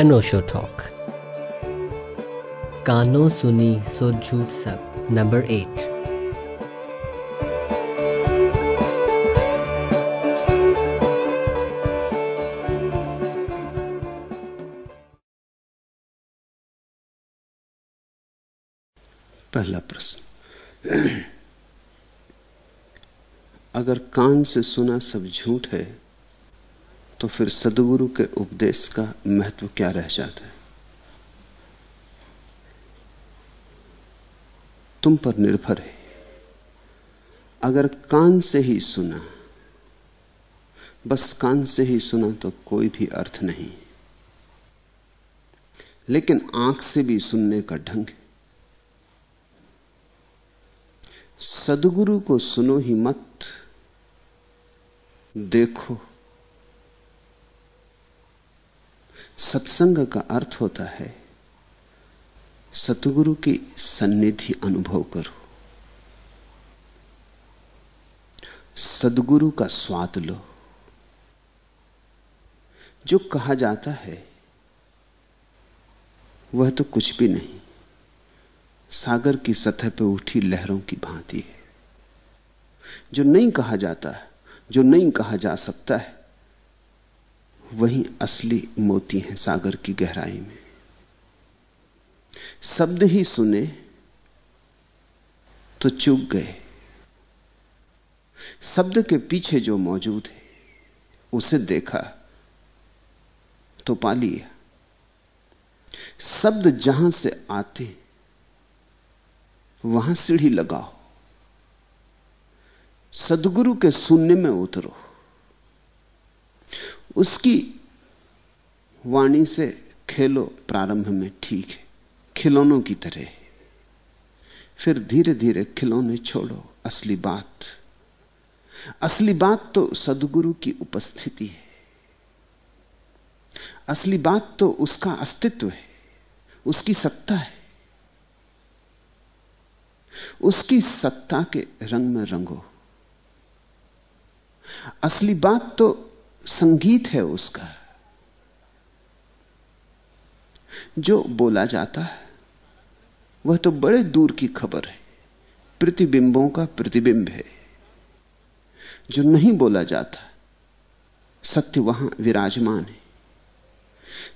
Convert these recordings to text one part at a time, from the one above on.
अनोशो talk. कानों सुनी सो झूठ सब, नंबर एट। पहला प्रश्न। अगर कान से सुना सब झूठ है तो फिर सदगुरु के उपदेश का महत्व क्या रह जाता है? तुम पर निर्भर है। अगर कान से ही सुना, बस कान से ही सुना तो कोई भी अर्थ नहीं। लेकिन आँख से भी सुनने का ढंग है। सदगुरु को सुनो ही मत, देखो सत्संग का अर्थ होता है, सतगुरु की सन्निधि अनुभव करो। सदगुरु का स्वाद लो। जो कहा जाता है, वह तो कुछ भी नहीं। सागर की सतह पर उठी लहरों की भांति है। जो नहीं कहा जाता है जो नहीं कहा जा सकता है वही असली मोती है सागर की गहराई में। शब्द ही सुने तो चूक गए। शब्द के पीछे जो मौजूद है, उसे देखा तो पा लिया। शब्द जहाँ से आते, वहाँ सीढ़ी लगाओ। सदगुरु के सुनने में उतरो। उसकी वाणी से खेलो प्रारंभ में ठीक है। खिलौनों की तरह फिर धीरे धीरे खिलौने छोड़ो, असली बात। असली बात तो सदगुरु की उपस्थिति है। असली बात तो उसका अस्तित्व है। उसकी सत्ता है। उसकी सत्ता के रंग में रंगो। असली बात तो संगीत है उसका, जो बोला जाता है, वह तो बड़े दूर की खबर है, प्रतिबिंबों का प्रतिबिंब है, जो नहीं बोला जाता, सत्य वहाँ विराजमान है।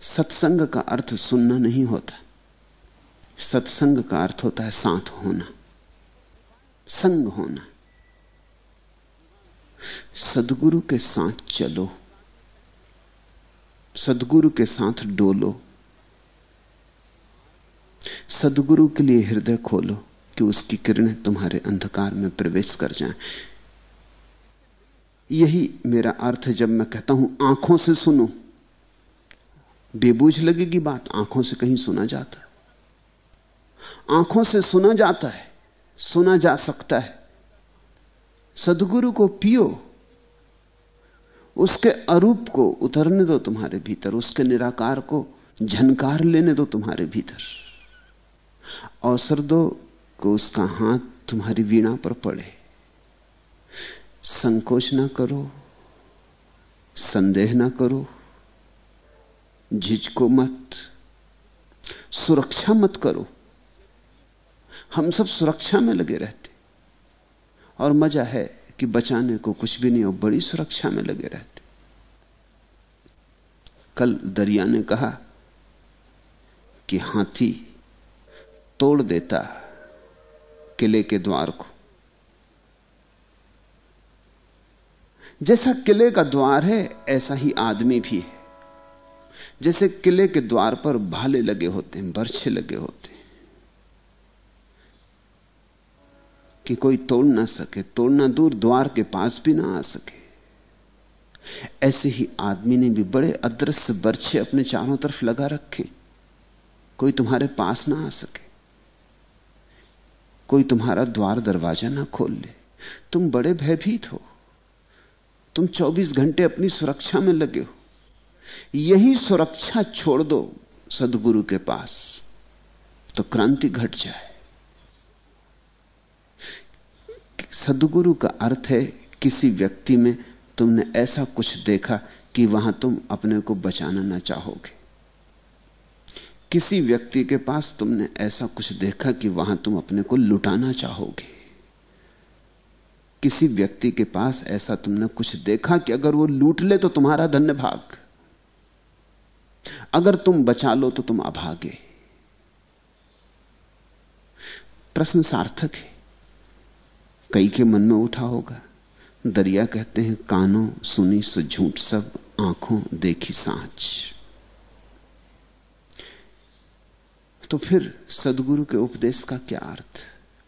सत्संग का अर्थ सुनना नहीं होता, सत्संग का अर्थ होता है साथ होना, संग होना। सदगुरु के साथ चलो। सदगुरु के साथ डोलो। सदगुरु के लिए हृदय खोलो कि उसकी किरणें तुम्हारे अंधकार में प्रवेश कर जाएँ। यही मेरा अर्थ जब मैं कहता हूँ, आँखों से सुनो। बेबूझ लगेगी बात, आँखों से कहीं सुना जाता है। आँखों से सुना जाता है, सुना जा सकता है। सदगुरु को पियो, उसके अरूप को उतरने दो तुम्हारे भीतर, उसके निराकार को झनकार लेने दो तुम्हारे भीतर। अवसर दो को उसका हाथ तुम्हारी वीणा पर पड़े। संकोच ना करो, संदेह ना करो, झिझको मत, सुरक्षा मत करो। हम सब सुरक्षा में लगे रहते और मज़ा है कि बचाने को कुछ भी नहीं हो बड़ी सुरक्षा में लगे रहते। कल दरिया ने कहा कि हाथी तोड़ देता किले के द्वार को। जैसा किले का द्वार है, ऐसा ही आदमी भी है। जैसे किले के द्वार पर भाले लगे होते हैं, बर्छे लगे होते हैं। कि कोई तोड़ ना सके तोड़ना दूर, द्वार के पास भी ना आ सके। ऐसे ही आदमी ने भी बड़े अदृश्य बर्छे अपने चारों तरफ़ लगा रखे। कोई तुम्हारे पास ना आ सके। कोई तुम्हारा द्वार दरवाज़ा ना खोल ले। तुम बड़े भयभीत हो। तुम 24 घंटे अपनी सुरक्षा में लगे हो। यही सुरक्षा छोड़ दो सदगुरु के पास तो क्रांति घट जाए। सदगुरु का अर्थ है, किसी व्यक्ति में तुमने ऐसा कुछ देखा कि वहाँ तुम अपने को बचाना ना चाहोगे। किसी व्यक्ति के पास तुमने ऐसा कुछ देखा कि वहाँ तुम अपने को लुटाना चाहोगे। किसी व्यक्ति के पास ऐसा तुमने कुछ देखा कि अगर वो लूट ले तो तुम्हारा धन्य भाग। अगर तुम बचा लो तो तुम अभागे। प्रश्न सार्थक है। कई के मन में उठा होगा। दरिया कहते हैं, कानों सुनी सो झूठ सब, आँखों देखी सांच। तो फिर सदगुरु के उपदेश का क्या अर्थ?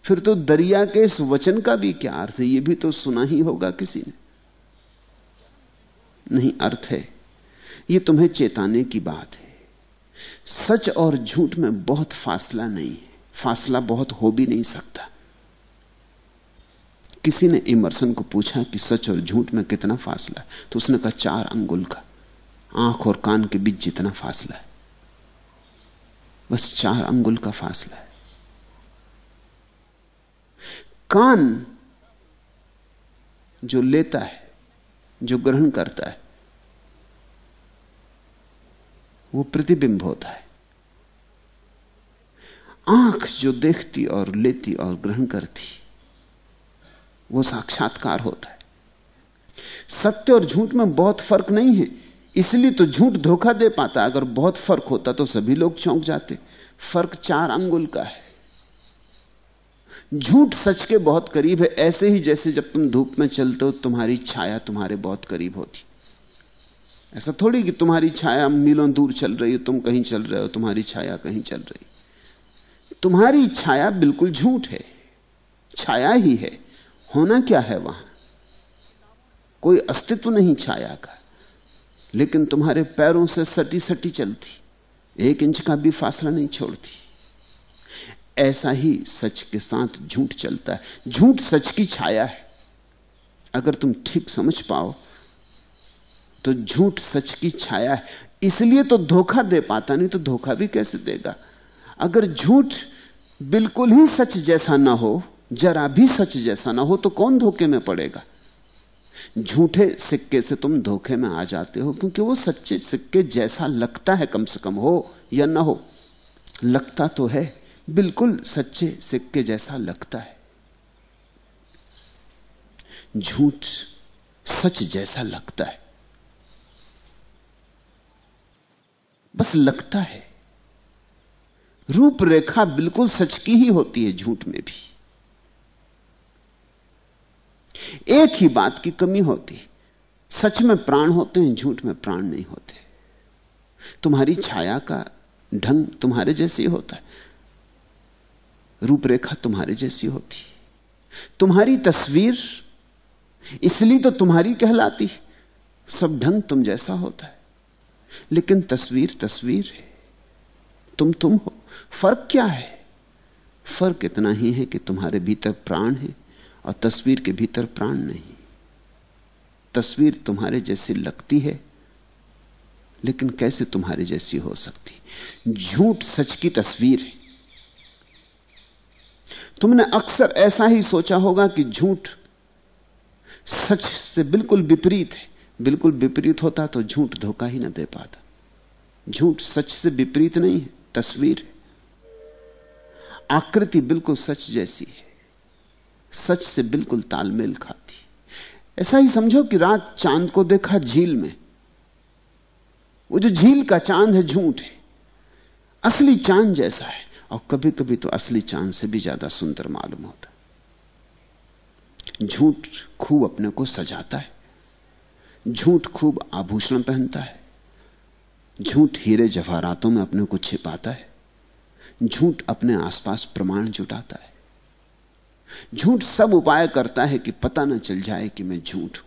फिर तो दरिया के इस वचन का भी क्या अर्थ है? यह भी तो सुना ही होगा किसी ने। नहीं, अर्थ है यह तुम्हें चेताने की बात है। सच और झूठ में बहुत फासला नहीं है। फासला बहुत हो भी नहीं सकता। किसी ने इमरसन को पूछा कि सच और झूठ में कितना फासला है? तो उसने कहा, चार अंगुल का। आँख और कान के बीच जितना फासला है। बस चार अंगुल का फासला है। कान जो लेता है, जो ग्रहण करता है, वो प्रतिबिंब होता है। आँख जो देखती और लेती और ग्रहण करती वो साक्षात्कार होता है। सत्य और झूठ में बहुत फ़र्क नहीं है। इसलिए तो झूठ धोखा दे पाता अगर बहुत फ़र्क होता तो सभी लोग चौंक जाते। फ़र्क चार अंगुल का है। झूठ सच के बहुत करीब है। ऐसे ही जैसे जब तुम धूप में चलते हो, तुम्हारी छाया तुम्हारे बहुत करीब होती। ऐसा थोड़ी कि तुम्हारी छाया मीलों दूर चल रही हो, तुम कहीं चल रहे हो, तुम्हारी छाया कहीं चल रही। तुम्हारी छाया बिल्कुल झूठ है। छाया ही है। होना क्या है वहाँ? कोई अस्तित्व नहीं छाया का। लेकिन तुम्हारे पैरों से सटी सटी चलती। एक इंच का भी फासला नहीं छोड़ती। ऐसा ही सच के साथ झूठ चलता है। झूठ सच की छाया है। अगर तुम ठीक समझ पाओ तो झूठ सच की छाया है। इसलिए तो धोखा दे पाता, नहीं तो धोखा भी कैसे देगा? अगर झूठ बिल्कुल ही सच जैसा ना हो जरा भी सच जैसा ना हो तो कौन धोखे में पड़ेगा? झूठे सिक्के से तुम धोखे में आ जाते हो, क्योंकि वो सच्चे सिक्के जैसा लगता है कम से कम हो या ना हो। लगता तो है, बिल्कुल सच्चे सिक्के जैसा लगता है। झूठ सच जैसा लगता है। बस लगता है। रूपरेखा बिल्कुल सच की ही होती है झूठ में भी। एक ही बात की कमी होती सच में प्राण होते हैं, झूठ में प्राण नहीं होते। तुम्हारी छाया का ढंग तुम्हारे जैसे ही होता है। रूपरेखा तुम्हारे जैसी होती तुम्हारी तस्वीर इसलिए तो तुम्हारी कहलाती सब ढंग तुम जैसा होता है। लेकिन तस्वीर तस्वीर है। तुम तुम हो। फ़र्क क्या है? फ़र्क इतना ही है कि तुम्हारे भीतर प्राण है। और तस्वीर के भीतर प्राण नहीं। तस्वीर तुम्हारे जैसी लगती है, लेकिन कैसे तुम्हारे जैसी हो सकती? झूठ सच की तस्वीर है। तुमने अक्सर ऐसा ही सोचा होगा कि झूठ सच से बिल्कुल विपरीत है। बिल्कुल विपरीत होता तो झूठ धोखा ही ना दे पाता। झूठ सच से विपरीत नहीं है, तस्वीर है। आकृति बिल्कुल सच जैसी है। सच से बिल्कुल तालमेल खाती। ऐसा ही समझो कि रात चाँद को देखा झील में। वो जो झील का चाँद है, झूठ है। असली चाँद जैसा है। और कभी कभी तो असली चाँद से भी ज़्यादा सुंदर मालूम होता। झूठ खूब अपने को सजाता है। झूठ खूब आभूषण पहनता है। झूठ हीरे जवाहरातों में अपने को छिपाता है। झूठ अपने आसपास प्रमाण जुटाता है। झूठ सब उपाय करता है कि पता ना चल जाए कि मैं झूठ हूँ।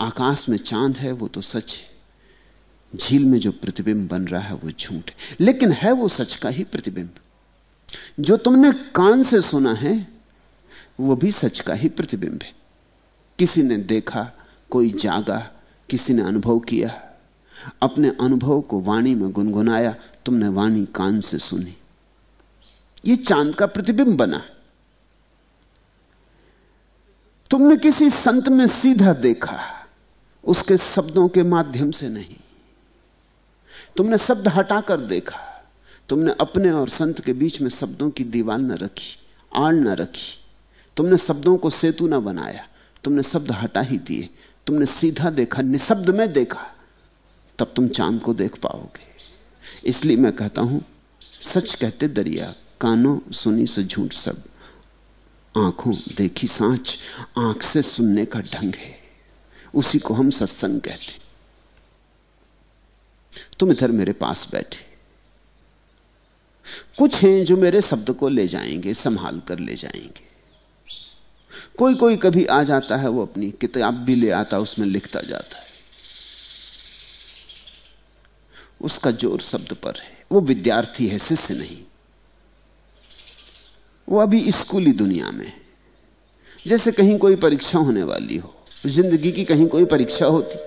आकाश में चाँद है, वो तो सच है। झील में जो प्रतिबिंब बन रहा है, वो झूठ है। लेकिन है वो सच का ही प्रतिबिंब। जो तुमने कान से सुना है, वो भी सच का ही प्रतिबिंब है। किसी ने देखा, कोई जागा, किसी ने अनुभव किया, अपने अनुभव को वाणी में गुनगुनाया, तुमने वाणी कान से सुनी। ये चाँद का प्रतिबिंब बना तुमने किसी संत में सीधा देखा, उसके शब्दों के माध्यम से नहीं। तुमने शब्द हटाकर देखा, तुमने अपने और संत के बीच में शब्दों की दीवार न रखी, आड़ न रखी। तुमने शब्दों को सेतु न बनाया, तुमने शब्द हटा ही दिए, तुमने सीधा देखा, निशब्द में देखा, तब तुम चाँद को देख पाओगे। इसलिए मैं कहता हूँ, सच कहते दरिया कानों सुनी से झूठ सब, आँखों देखी सांच, आँख से सुनने का ढंग है। उसी को हम सत्संग कहते तुम इधर मेरे पास बैठे। कुछ हैं जो मेरे शब्द को ले जाएँगे, संभाल कर ले जाएँगे। कोई कोई कभी आ जाता है, वो अपनी किताब भी ले आता उसमें लिखता जाता है। उसका ज़ोर शब्द पर है। वो विद्यार्थी है, शिष्य नहीं। वो अभी स्कूली दुनिया में जैसे कहीं कोई परीक्षा होने वाली हो, ज़िंदगी की कहीं कोई परीक्षा होती।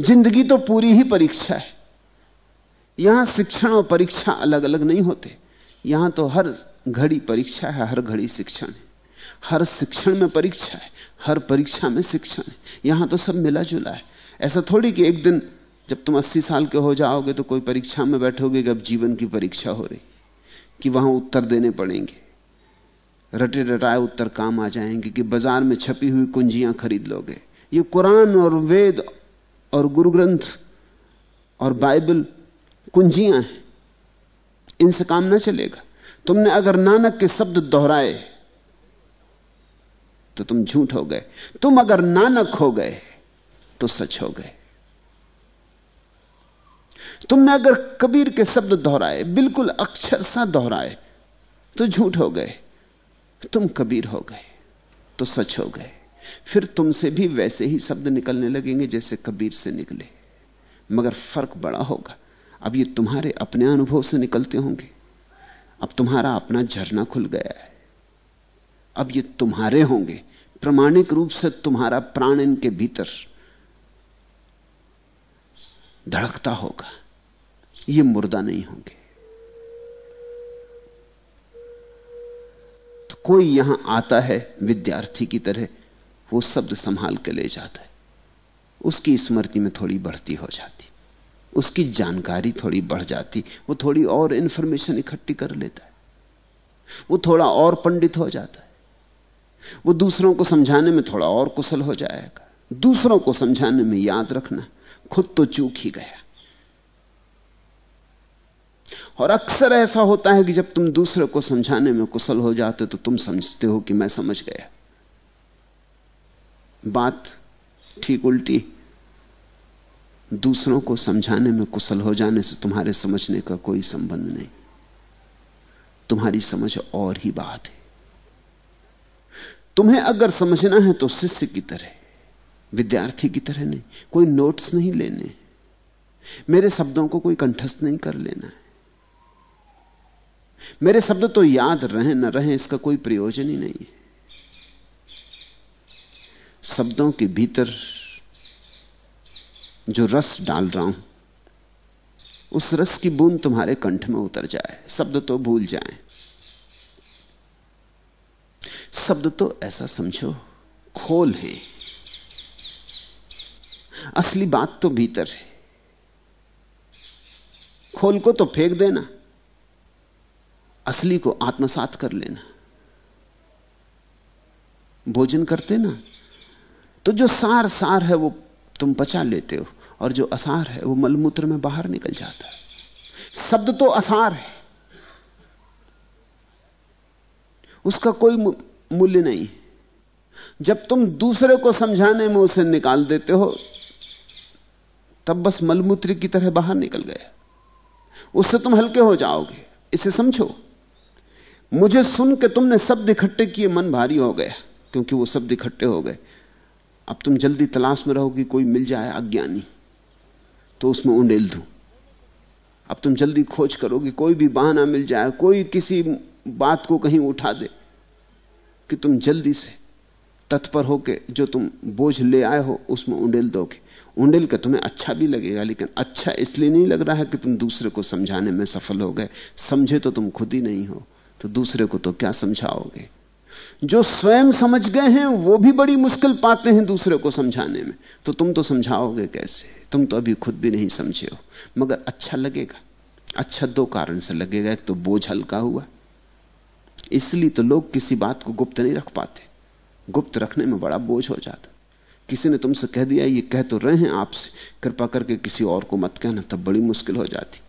ज़िंदगी तो पूरी ही परीक्षा है। यहाँ शिक्षण और परीक्षा अलग अलग नहीं होते। यहाँ तो हर घड़ी परीक्षा है, हर घड़ी शिक्षण है। हर शिक्षण में परीक्षा है, हर परीक्षा में शिक्षण है। यहाँ तो सब मिला जुला है। ऐसा थोड़ी कि एक दिन जब तुम 80 साल के हो जाओगे तो कोई परीक्षा में बैठोगे कि अब जीवन की परीक्षा हो रही। कि वहाँ उत्तर देने पड़ेंगे। रटे रटाए उत्तर काम आ जाएँगे कि बाज़ार में छपी हुई कुंजियाँ खरीद लोगे। ये कुरान और वेद और गुरु ग्रंथ और बाइबल कुंजियाँ हैं। इनसे काम ना चलेगा। तुमने अगर नानक के शब्द दोहराए तो तुम झूठ हो गए। तुम अगर नानक हो गए तो सच हो गए। तुमने अगर कबीर के शब्द दोहराए, बिल्कुल अक्षर सा दोहराए तो झूठ हो गए, तुम कबीर हो गए तो सच हो गए। फिर तुमसे भी वैसे ही शब्द निकलने लगेंगे जैसे कबीर से निकले। मगर फ़र्क बड़ा होगा। अब ये तुम्हारे अपने अनुभव से निकलते होंगे। अब तुम्हारा अपना झरना खुल गया है। अब ये तुम्हारे होंगे। प्रमाणिक रूप से तुम्हारा प्राण इनके भीतर धड़कता होगा। ये मुर्दा नहीं होंगे। तो कोई यहाँ आता है विद्यार्थी की तरह, वो शब्द संभाल के ले जाता है। उसकी स्मृति में थोड़ी बढ़ती हो जाती, उसकी जानकारी थोड़ी बढ़ जाती, वो थोड़ी और इंफॉर्मेशन इकट्ठी कर लेता है। वो थोड़ा और पंडित हो जाता है। वो दूसरों को समझाने में थोड़ा और कुशल हो जाएगा। दूसरों को समझाने में याद रखना खुद तो चूक ही गया। और अक्सर ऐसा होता है कि जब तुम दूसरे को समझाने में कुशल हो जाते तो तुम समझते हो कि मैं समझ गया। बात ठीक उल्टी। दूसरों को समझाने में कुशल हो जाने से तुम्हारे समझने का कोई संबंध नहीं। तुम्हारी समझ और ही बात है। तुम्हें अगर समझना है तो शिष्य की तरह, विद्यार्थी की तरह नहीं, कोई नोट्स नहीं लेने। मेरे शब्दों को कोई कंठस्थ नहीं कर लेना है। मेरे शब्द तो याद रहे, न रहे, इसका कोई प्रयोजन ही नहीं है। शब्दों के भीतर जो रस डाल रहा हूँ, उस रस की बूंद तुम्हारे कंठ में उतर जाए। शब्द तो भूल जाए। शब्द तो ऐसा समझो, खोल है। असली बात तो भीतर है। खोल को तो फेंक देना। असली को आत्मसात कर लेना। भोजन करते ना तो जो सार सार है वो तुम पचा लेते हो, और जो असार है वो मलमूत्र में बाहर निकल जाता है। शब्द तो असार है। उसका कोई मूल्य नहीं। जब तुम दूसरे को समझाने में उसे निकाल देते हो, तब बस मलमूत्र की तरह बाहर निकल गया उससे तुम हल्के हो जाओगे। इसे समझो। मुझे सुन के तुमने शब्द इकट्ठे किए, मन भारी हो गया, क्योंकि वो शब्द इकट्ठे हो गए। अब तुम जल्दी तलाश में रहोगी, कोई मिल जाए अज्ञानी तो उसमें उंडेल दू। अब तुम जल्दी खोज करोगे, कोई भी बहाना मिल जाए, कोई किसी बात को कहीं उठा दे, कि तुम जल्दी से तत्पर होके जो तुम बोझ ले आए हो, उसमें उंडेल दोगे। उंडेल के तुम्हें अच्छा भी लगेगा, लेकिन अच्छा इसलिए नहीं लग रहा है कि तुम दूसरे को समझाने में सफल हो गए। समझे तो तुम खुद ही नहीं हो। तो दूसरे को तो क्या समझाओगे? जो स्वयं समझ गए हैं, वो भी बड़ी मुश्किल पाते हैं दूसरे को समझाने में। तो तुम तो समझाओगे कैसे? तुम तो अभी खुद भी नहीं समझे हो। मगर अच्छा लगेगा। अच्छा दो कारण से लगेगा। एक तो बोझ हल्का हुआ। इसलिए तो लोग किसी बात को गुप्त नहीं रख पाते। गुप्त रखने में बड़ा बोझ हो जाता। किसी ने तुमसे कह दिया, ये कह तो रहे हैं आपसे। कृपा करके किसी और को मत कहना, तब बड़ी मुश्किल हो जाती।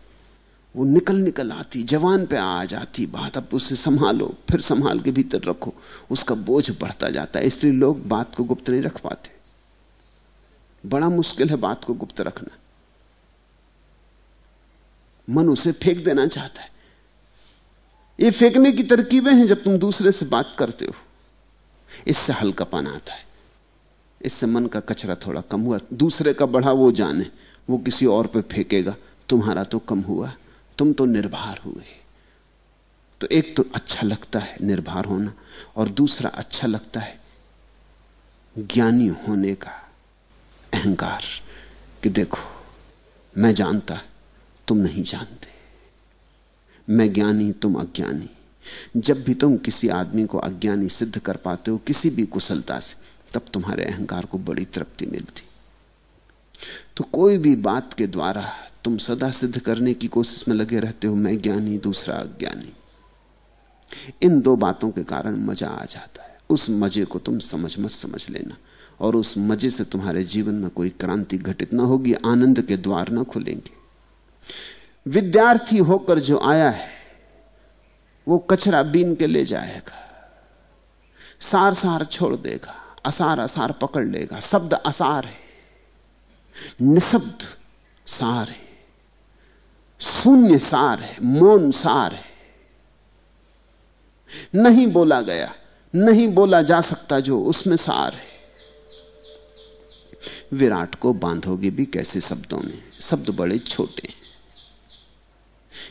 वो निकल निकल आती, जवान पे आ जाती बात। अब उसे संभालो, फिर संभाल के भीतर रखो। उसका बोझ बढ़ता जाता है, इसलिए लोग बात को गुप्त नहीं रख पाते। बड़ा मुश्किल है बात को गुप्त रखना। मन उसे फेंक देना चाहता है। ये फेंकने की तरकीबें हैं जब तुम दूसरे से बात करते हो। इससे हल्कापन आता है। इससे मन का कचरा थोड़ा कम हुआ। दूसरे का बढ़ा वो जाने, वो किसी और पे फेंकेगा। तुम्हारा तो कम हुआ। तुम तो निर्भर हुए। तो एक तो अच्छा लगता है निर्भर होना, और दूसरा अच्छा लगता है ज्ञानी होने का अहंकार कि देखो, मैं जानता, तुम नहीं जानते। मैं ज्ञानी, तुम अज्ञानी। जब भी तुम किसी आदमी को अज्ञानी सिद्ध कर पाते हो किसी भी कुशलता से, तब तुम्हारे अहंकार को बड़ी तृप्ति मिलती। तो कोई भी बात के द्वारा तुम सदा सिद्ध करने की कोशिश में लगे रहते हो, मैं ज्ञानी, दूसरा अज्ञानी इन दो बातों के कारण मज़ा आ जाता है। उस मज़े को तुम समझ मत समझ लेना और उस मज़े से तुम्हारे जीवन में कोई क्रांति घटित ना होगी, आनंद के द्वार ना खुलेंगे। विद्यार्थी होकर जो आया है, वो कचरा बीन के ले जाएगा सार सार छोड़ देगा असार असार पकड़ लेगा, शब्द असार है। निशब्द सार है, शून्य सार है, मौन सार है। नहीं बोला गया, नहीं बोला जा सकता जो उसमें सार है। विराट को बांधोगे भी कैसे शब्दों में? शब्द बड़े छोटे हैं।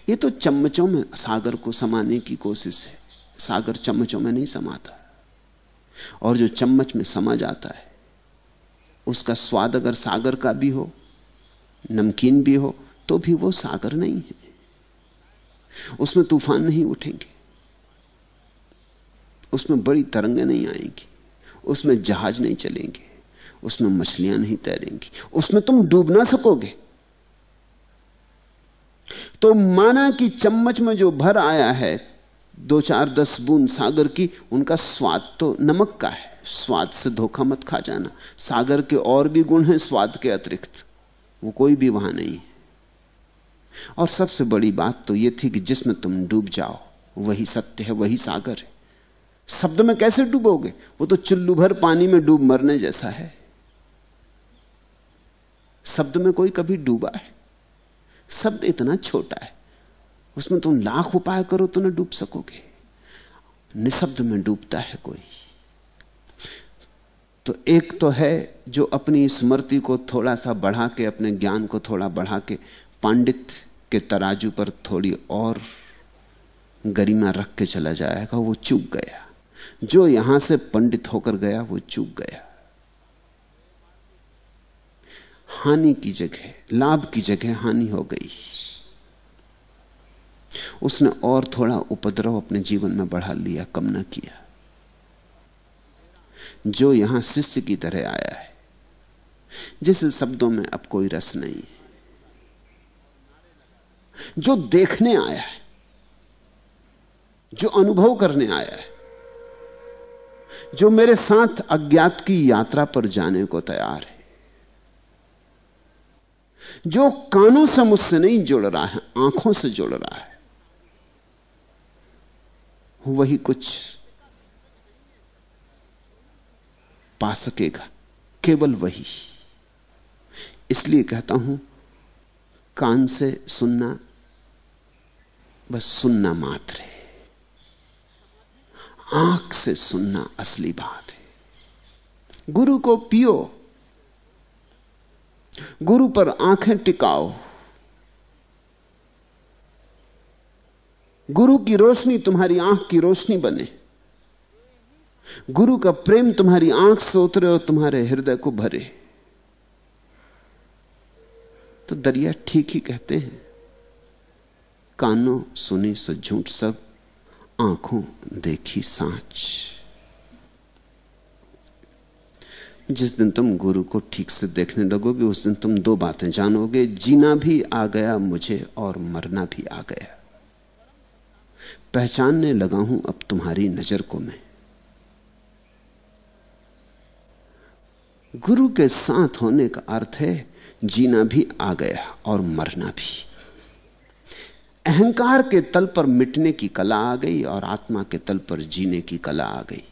ये तो चम्मचों में सागर को समाने की कोशिश है। सागर चम्मचों में नहीं समाता। और जो चम्मच में समा जाता है उसका स्वाद अगर सागर का भी हो, नमकीन भी हो तो भी वो सागर नहीं है। उसमें तूफ़ान नहीं उठेंगे। उसमें बड़ी तरंगें नहीं आएँगी। उसमें जहाज़ नहीं चलेंगे। उसमें मछलियाँ नहीं तैरेंगी। उसमें तुम डूब ना सकोगे। तो माना कि चम्मच में जो भर आया है, दो चार दस बूंद सागर की, उनका स्वाद तो नमक का है। स्वाद से धोखा मत खा जाना। सागर के और भी गुण हैं, स्वाद के अतिरिक्त। वो कोई भी वहाँ नहीं और सबसे बड़ी बात तो यह थी कि जिसमें तुम डूब जाओ, वही सत्य है, वही सागर है। शब्द में कैसे डूबोगे? वो तो चुल्लू भर पानी में डूब मरने जैसा है। शब्द में कोई कभी डूबा है? शब्द इतना छोटा है, उसमें तुम लाख उपाय करो तो ना डूब सकोगे। निशब्द में डूबता है कोई। तो एक तो है जो अपनी स्मृति को थोड़ा सा बढ़ा के, अपने ज्ञान को थोड़ा बढ़ा के, पांडित के तराजू पर थोड़ी और गरिमा रख के चला जाएगा, वो चूक गया। जो यहाँ से पंडित होकर गया, वो चूक गया। हानि की जगह, लाभ की जगह हानि हो गई। उसने और थोड़ा उपद्रव अपने जीवन में बढ़ा लिया, कम न किया। जो यहाँ शिष्य की तरह आया है। जिस शब्दों में अब कोई रस नहीं है। जो देखने आया है, जो अनुभव करने आया है, जो मेरे साथ अज्ञात की यात्रा पर जाने को तैयार है, जो कानों से मुझसे नहीं जुड़ रहा है, आँखों से जुड़ रहा है, वही कुछ पा सकेगा। केवल वही। इसलिए कहता हूँ, कान से सुनना, बस सुनना मात्र है। आँख से सुनना असली बात है। गुरु को पियो। गुरु पर आँखें टिकाओ। गुरु की रोशनी तुम्हारी आँख की रोशनी बने। गुरु का प्रेम तुम्हारी आँख से उतरे और तुम्हारे हृदय को भरे। तो दरिया ठीक ही कहते हैं। कानों सुनी सो झूठ सब, आँखों देखी सांच। जिस दिन तुम गुरु को ठीक से देखने लगोगे, उस दिन तुम दो बातें जानोगे, जीना भी आ गया, मुझे और मरना भी आ गया। पहचानने लगा हूँ अब तुम्हारी नज़र को मैं। गुरु के साथ होने का अर्थ है जीना भी आ गया और मरना भी। अहंकार के तल पर मिटने की कला आ गई और आत्मा के तल पर जीने की कला आ गई।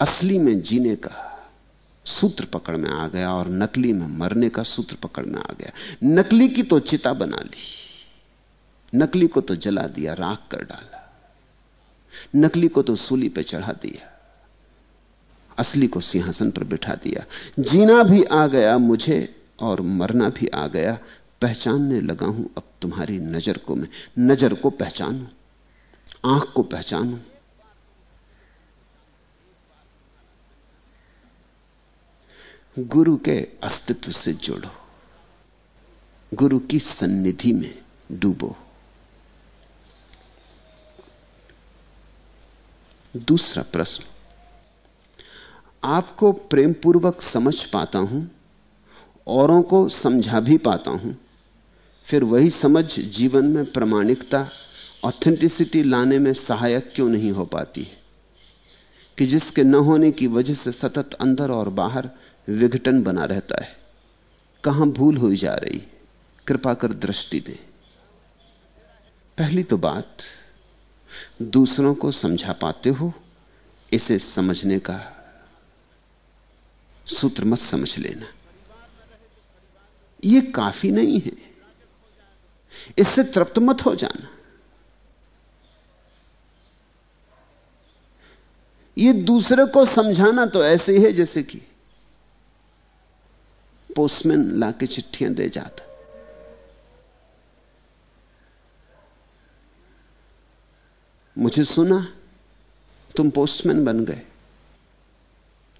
असली में जीने का सूत्र पकड़ में आ गया और नकली में मरने का सूत्र पकड़ में आ गया। नकली की तो चिता बना ली, नकली को तो जला दिया, राख कर डाला, नकली को तो सूली पे चढ़ा दिया। असली को सिंहासन पर बिठा दिया। जीना भी आ गया मुझे और मरना भी आ गया। पहचानने लगा हूँ अब तुम्हारी नज़र को मैं। नज़र को पहचानू, आँख को पहचानू। गुरु के अस्तित्व से जोड़ो। गुरु की सन्निधि में डूबो। दूसरा प्रश्न आपको प्रेम पूर्वक समझ पाता हूँ, औरों को समझा भी पाता हूँ। फिर वही समझ जीवन में प्रमाणिकता ऑथेंटिसिटी लाने में सहायक क्यों नहीं हो पाती है? कि जिसके न होने की वजह से सतत अंदर और बाहर विघटन बना रहता है। कहाँ भूल हुई जा रही? कृपा कर दृष्टि दे। पहली तो बात, दूसरों को समझा पाते हो, इसे समझने का सूत्र मत समझ लेना। यह काफ़ी नहीं है। इससे तृप्त मत हो जाना। यह दूसरे को समझाना तो ऐसे ही है जैसे कि पोस्टमैन लाके चिट्ठियाँ दे जाता। मुझे सुना, तुम पोस्टमैन बन गए।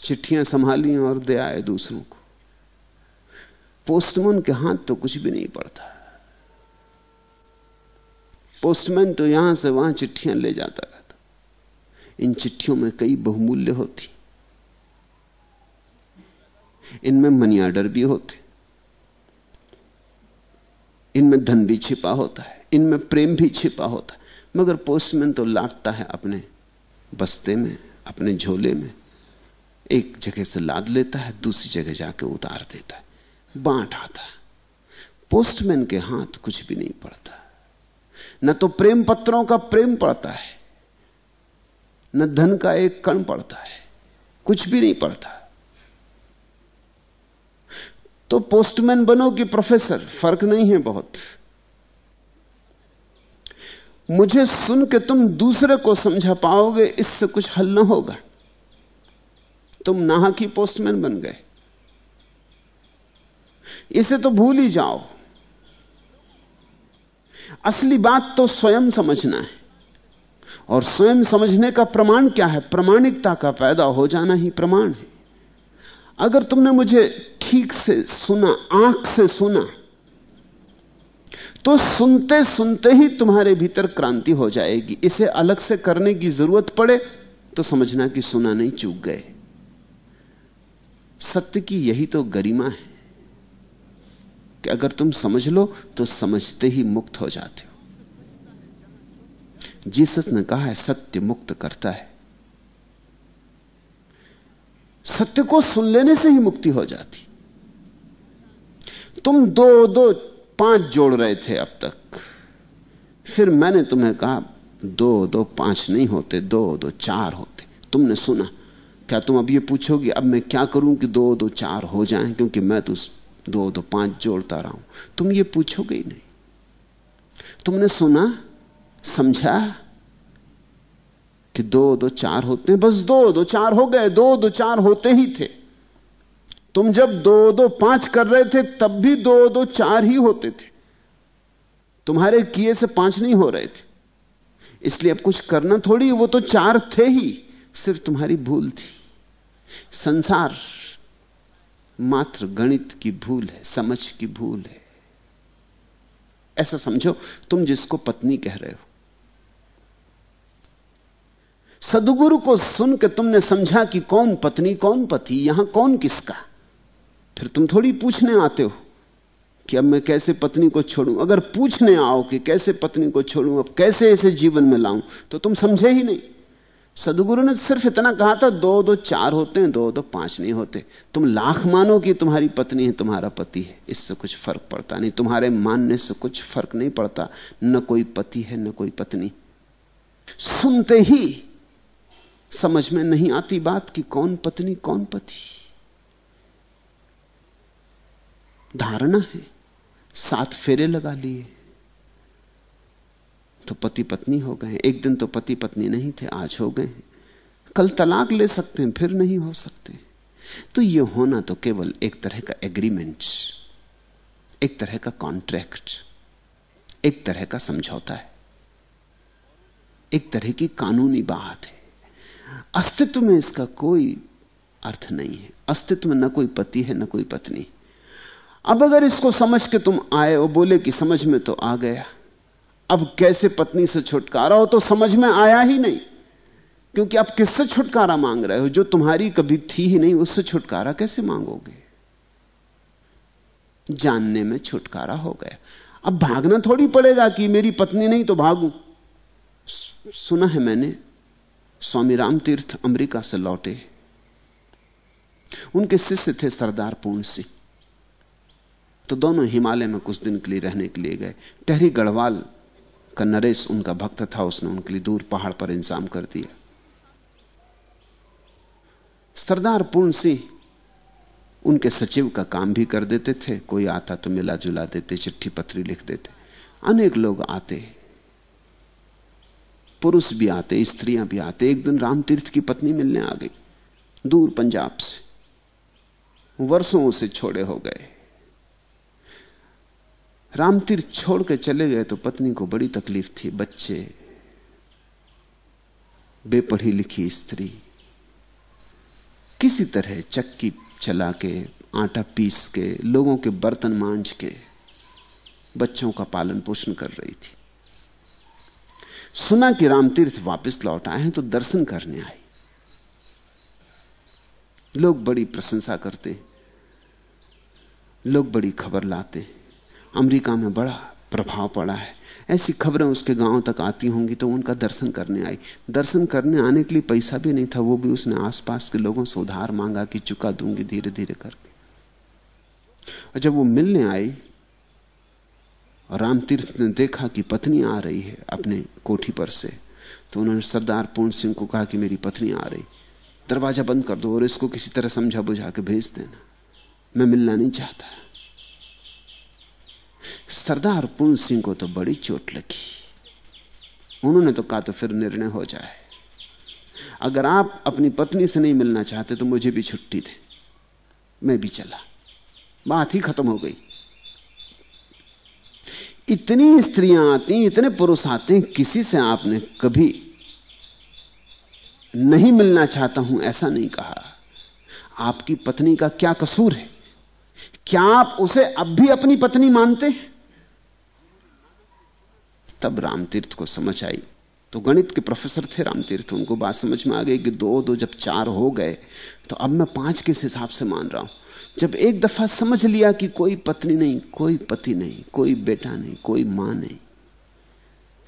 चिट्ठियाँ संभाली और दे आए दूसरों को। पोस्टमैन के हाथ तो कुछ भी नहीं पड़ता। पोस्टमैन तो यहाँ से वहाँ चिट्ठियाँ ले जाता रहता। इन चिट्ठियों में कई बहुमूल्य होती। इनमें मनी ऑर्डर भी होते। इनमें धन भी छिपा होता है। इनमें प्रेम भी छिपा होता है। मगर पोस्टमैन तो लाटता है अपने बस्ते में, अपने झोले में। एक जगह से लाद लेता है, दूसरी जगह जाके उतार देता है, बांट आता है। पोस्टमैन के हाथ कुछ भी नहीं पड़ता। न तो प्रेम पत्रों का प्रेम पड़ता है, न धन का एक कण पड़ता है, कुछ भी नहीं पड़ता। तो पोस्टमैन बनो कि प्रोफेसर, फ़र्क नहीं है बहुत। मुझे सुन के तुम दूसरे को समझा पाओगे, इससे कुछ हल ना होगा। तुम नाहा की पोस्टमैन बन गए। इसे तो भूल ही जाओ। असली बात तो स्वयं समझना है। और स्वयं समझने का प्रमाण क्या है? प्रमाणिकता का पैदा हो जाना ही प्रमाण है। अगर तुमने मुझे ठीक से सुना, आँख से सुना तो सुनते सुनते ही तुम्हारे भीतर क्रांति हो जाएगी। इसे अलग से करने की ज़रूरत पड़े तो समझना कि सुना नहीं चूक गए। सत्य की यही तो गरिमा है कि अगर तुम समझ लो तो समझते ही मुक्त हो जाते हो। जीसस ने कहा है, सत्य मुक्त करता है। सत्य को सुन लेने से ही मुक्ति हो जाती। तुम दो दो, पाँच जोड़ रहे थे अब तक। फिर मैंने तुम्हें कहा, दो दो, पाँच नहीं होते, दो दो, चार होते। तुमने सुना क्या तुम अब ये पूछोगे, अब मैं क्या करूँ कि दो दो, चार हो जाएँ? क्योंकि मैं तो दो दो, पाँच जोड़ता रहा हूँ। तुम ये पूछोगे ही नहीं। तुमने सुना, समझा कि दो दो, चार होते हैं? बस दो दो, चार हो गए, दो दो, चार होते ही थे। तुम जब दो दो, पाँच कर रहे थे, तब भी दो दो, चार ही होते थे। तुम्हारे किए से पाँच नहीं हो रहे थे। इसलिए अब कुछ करना थोड़ी, वो तो चार थे ही। सिर्फ़ तुम्हारी भूल थी। संसार मात्र गणित की भूल है, समझ की भूल है। ऐसा समझो, तुम जिसको पत्नी कह रहे हो। सदगुरु को सुन के तुमने समझा कि कौन पत्नी, कौन पति, यहाँ कौन किसका? फिर तुम थोड़ी पूछने आते हो कि अब मैं कैसे पत्नी को छोड़ूं? अगर पूछने आओ कि कैसे पत्नी को छोड़ूं, अब कैसे इसे जीवन में लाऊं तो तुम समझे ही नहीं। सदगुरु ने सिर्फ़ इतना कहा था, दो दो, चार होते हैं, दो दो, पाँच नहीं होते। तुम लाख मानो कि तुम्हारी पत्नी है, तुम्हारा पति है। इससे कुछ फ़र्क पड़ता नहीं। तुम्हारे मानने से कुछ फ़र्क नहीं पड़ता। न कोई पति है, न कोई पत्नी। सुनते ही समझ में नहीं आती बात कि कौन पत्नी, कौन पति। धारणा है सात फेरे लगा लिए। तो पति पत्नी हो गए। एक दिन तो पति पत्नी नहीं थे, आज हो गए कल तलाक ले सकते हैं, फिर नहीं हो सकते। तो यह होना तो केवल एक तरह का एग्रीमेंट एक तरह का कॉन्ट्रैक्ट एक तरह का समझौता है। एक तरह की कानूनी बात है। अस्तित्व में इसका कोई अर्थ नहीं है। अस्तित्व में न कोई पति है, न कोई पत्नी। अब अगर इसको समझ के तुम आए और बोले कि समझ में तो आ गया। अब कैसे पत्नी से छुटकारा हो तो समझ में आया ही नहीं। क्योंकि आप किससे छुटकारा मांग रहे हो? जो तुम्हारी कभी थी ही नहीं, उससे छुटकारा कैसे मांगोगे? जानने में छुटकारा हो गया। अब भागना थोड़ी पड़ेगा कि मेरी पत्नी नहीं तो भागू। सुना है मैंने, स्वामी राम तीर्थ अमेरिका से लौटे। उनके शिष्य थे सरदार पूर्ण सिंह। तो दोनों हिमालय में कुछ दिन के लिए रहने के लिए गए। टहरी गढ़वाल का नरेश उनका भक्त था, उसने उनके लिए दूर पहाड़ पर इंतज़ाम कर दिया। सरदार पूर्ण सिंह उनके सचिव का काम भी कर देते थे। कोई आता तो मिला जुला देते, चिट्ठी पत्री लिख देते। अनेक लोग आते, पुरुष भी आते, स्त्रियाँ भी आते। एक दिन रामतीर्थ की पत्नी मिलने आ गई, दूर पंजाब से। वर्षों से छोड़े हो गए। रामतीर्थ छोड़ के चले गए तो पत्नी को बड़ी तकलीफ़ थी। बच्चे, बेपढ़ी लिखी स्त्री, किसी तरह चक्की चला के आटा पीस के लोगों के बर्तन मांझ के बच्चों का पालन पोषण कर रही थी। सुना कि रामतीर्थ वापस लौट आए हैं तो दर्शन करने आई लोग बड़ी प्रशंसा करते, लोग बड़ी खबर लाते। हैं अमेरिका में बड़ा प्रभाव पड़ा है। ऐसी खबरें उसके गाँव तक आती होंगी तो उनका दर्शन करने आई। दर्शन करने आने के लिए पैसा भी नहीं था, वो भी उसने आसपास के लोगों से उधार मांगा कि चुका दूँगी धीरे धीरे करके। और जब वो मिलने आई, रामतीर्थ ने देखा कि पत्नी आ रही है अपने कोठी पर से तो उन्होंने सरदार पूर्ण सिंह को कहा कि मेरी पत्नी आ रही। दरवाज़ा बंद कर दो और इसको किसी तरह समझा बुझा के भेज देना। मैं मिलना नहीं चाहता। सरदार पूर्ण सिंह को तो बड़ी चोट लगी। उन्होंने तो कहा तो फिर निर्णय हो जाए। अगर आप अपनी पत्नी से नहीं मिलना चाहते तो मुझे भी छुट्टी दे। मैं भी चला। बात ही खत्म हो गई। इतनी स्त्रियाँ आती, इतने पुरुष आते हैं किसी से आपने कभी नहीं मिलना चाहता हूँ, ऐसा नहीं कहा। आपकी पत्नी का क्या कसूर है? क्या आप उसे अब भी अपनी पत्नी मानते हैं? तब रामतीर्थ को समझ आई। तो गणित के प्रोफेसर थे रामतीर्थ, उनको बात समझ में आ गई कि दो दो जब चार हो गए तो अब मैं पाँच किस हिसाब से मान रहा हूँ? जब एक दफ़ा समझ लिया कि कोई पत्नी नहीं, कोई पति नहीं, कोई बेटा नहीं, कोई माँ नहीं,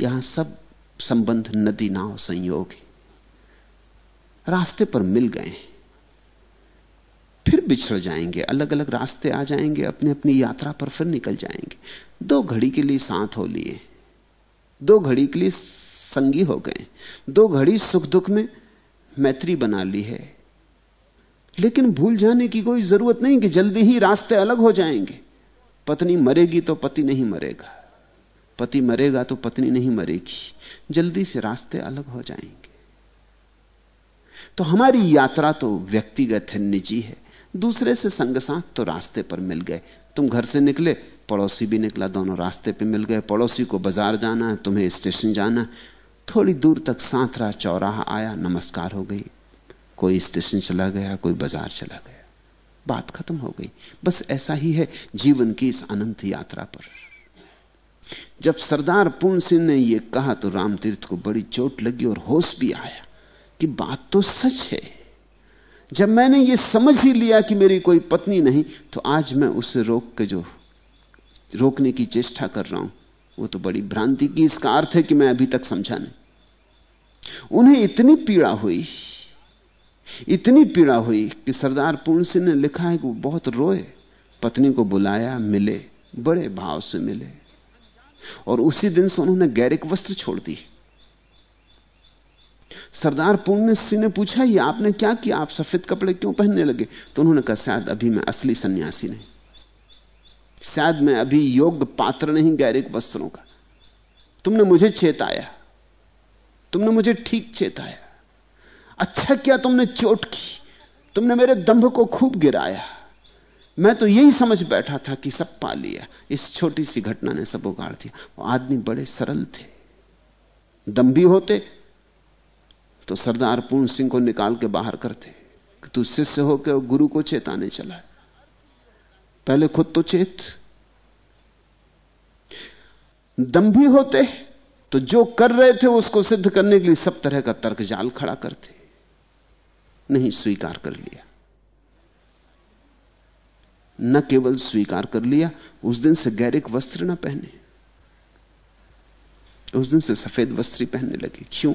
यहाँ सब संबंध नदी नाव संयोग है। रास्ते पर मिल गए फिर बिछड़ जाएँगे अलग अलग रास्ते आ जाएँगे अपनी अपनी यात्रा पर फिर निकल जाएँगे। दो घड़ी के लिए साथ हो लिए। दो घड़ी के लिए संगी हो गए। दो घड़ी सुख दुख में मैत्री बना ली है। लेकिन भूल जाने की कोई ज़रूरत नहीं कि जल्दी ही रास्ते अलग हो जाएँगे। पत्नी मरेगी तो पति नहीं मरेगा। पति मरेगा तो पत्नी नहीं मरेगी। जल्दी से रास्ते अलग हो जाएँगे। तो हमारी यात्रा तो व्यक्तिगत है, निजी है। दूसरे से संग साथ तो रास्ते पर मिल गए। तुम घर से निकले पड़ोसी भी निकला, दोनों रास्ते पे मिल गए। पड़ोसी को बाज़ार जाना है, तुम्हें स्टेशन जाना थोड़ी दूर तक साथ रहा चौराहा आया, नमस्कार हो गई। कोई स्टेशन चला गया, कोई बाज़ार चला गया। बात खत्म हो गई। बस ऐसा ही है जीवन की इस अनंत यात्रा पर। जब सरदार पूर्ण सिंह ने यह कहा तो रामतीर्थ को बड़ी चोट लगी और होश भी आया कि बात तो सच है। जब मैंने यह समझ ही लिया कि मेरी कोई पत्नी नहीं तो आज मैं उसे रोक के जो रोकने की चेष्टा कर रहा हूँ। वो तो बड़ी भ्रांति की इसका अर्थ है कि मैं अभी तक समझा नहीं। उन्हें इतनी पीड़ा हुई, इतनी पीड़ा हुई कि सरदार पूर्ण सिंह ने लिखा है कि वो बहुत रोए। पत्नी को बुलाया, मिले, बड़े भाव से मिले। और उसी दिन से उन्होंने गैरिक वस्त्र छोड़ दी सरदार पूर्ण सिंह ने पूछा, ये आपने क्या किया? आप सफ़ेद कपड़े क्यों पहनने लगे? तो उन्होंने कहा, शायद अभी मैं असली सन्यासी नहीं। शायद मैं अभी योग्य पात्र नहीं गैरिक वस्त्रों का। तुमने मुझे चेताया। तुमने मुझे ठीक चेताया। अच्छा क्या तुमने चोट की? तुमने मेरे दंभ को खूब गिराया। मैं तो यही समझ बैठा था कि सब पा लिया। इस छोटी सी घटना ने सब उगाड़ दिया। वो आदमी बड़े सरल थे। दम्भी होते तो सरदार पूर्ण सिंह को निकाल के बाहर करते कि तू शिष्य होकर गुरु को चेताने चला। पहले खुद तो चेत दम्भी होते तो जो कर रहे थे उसको सिद्ध करने के लिए सब तरह का तर्क जाल खड़ा करते, नहीं स्वीकार कर लिया। न केवल स्वीकार कर लिया, उस दिन से गैरिक वस्त्र ना पहने, उस दिन से सफ़ेद वस्त्र पहनने लगे। क्यों?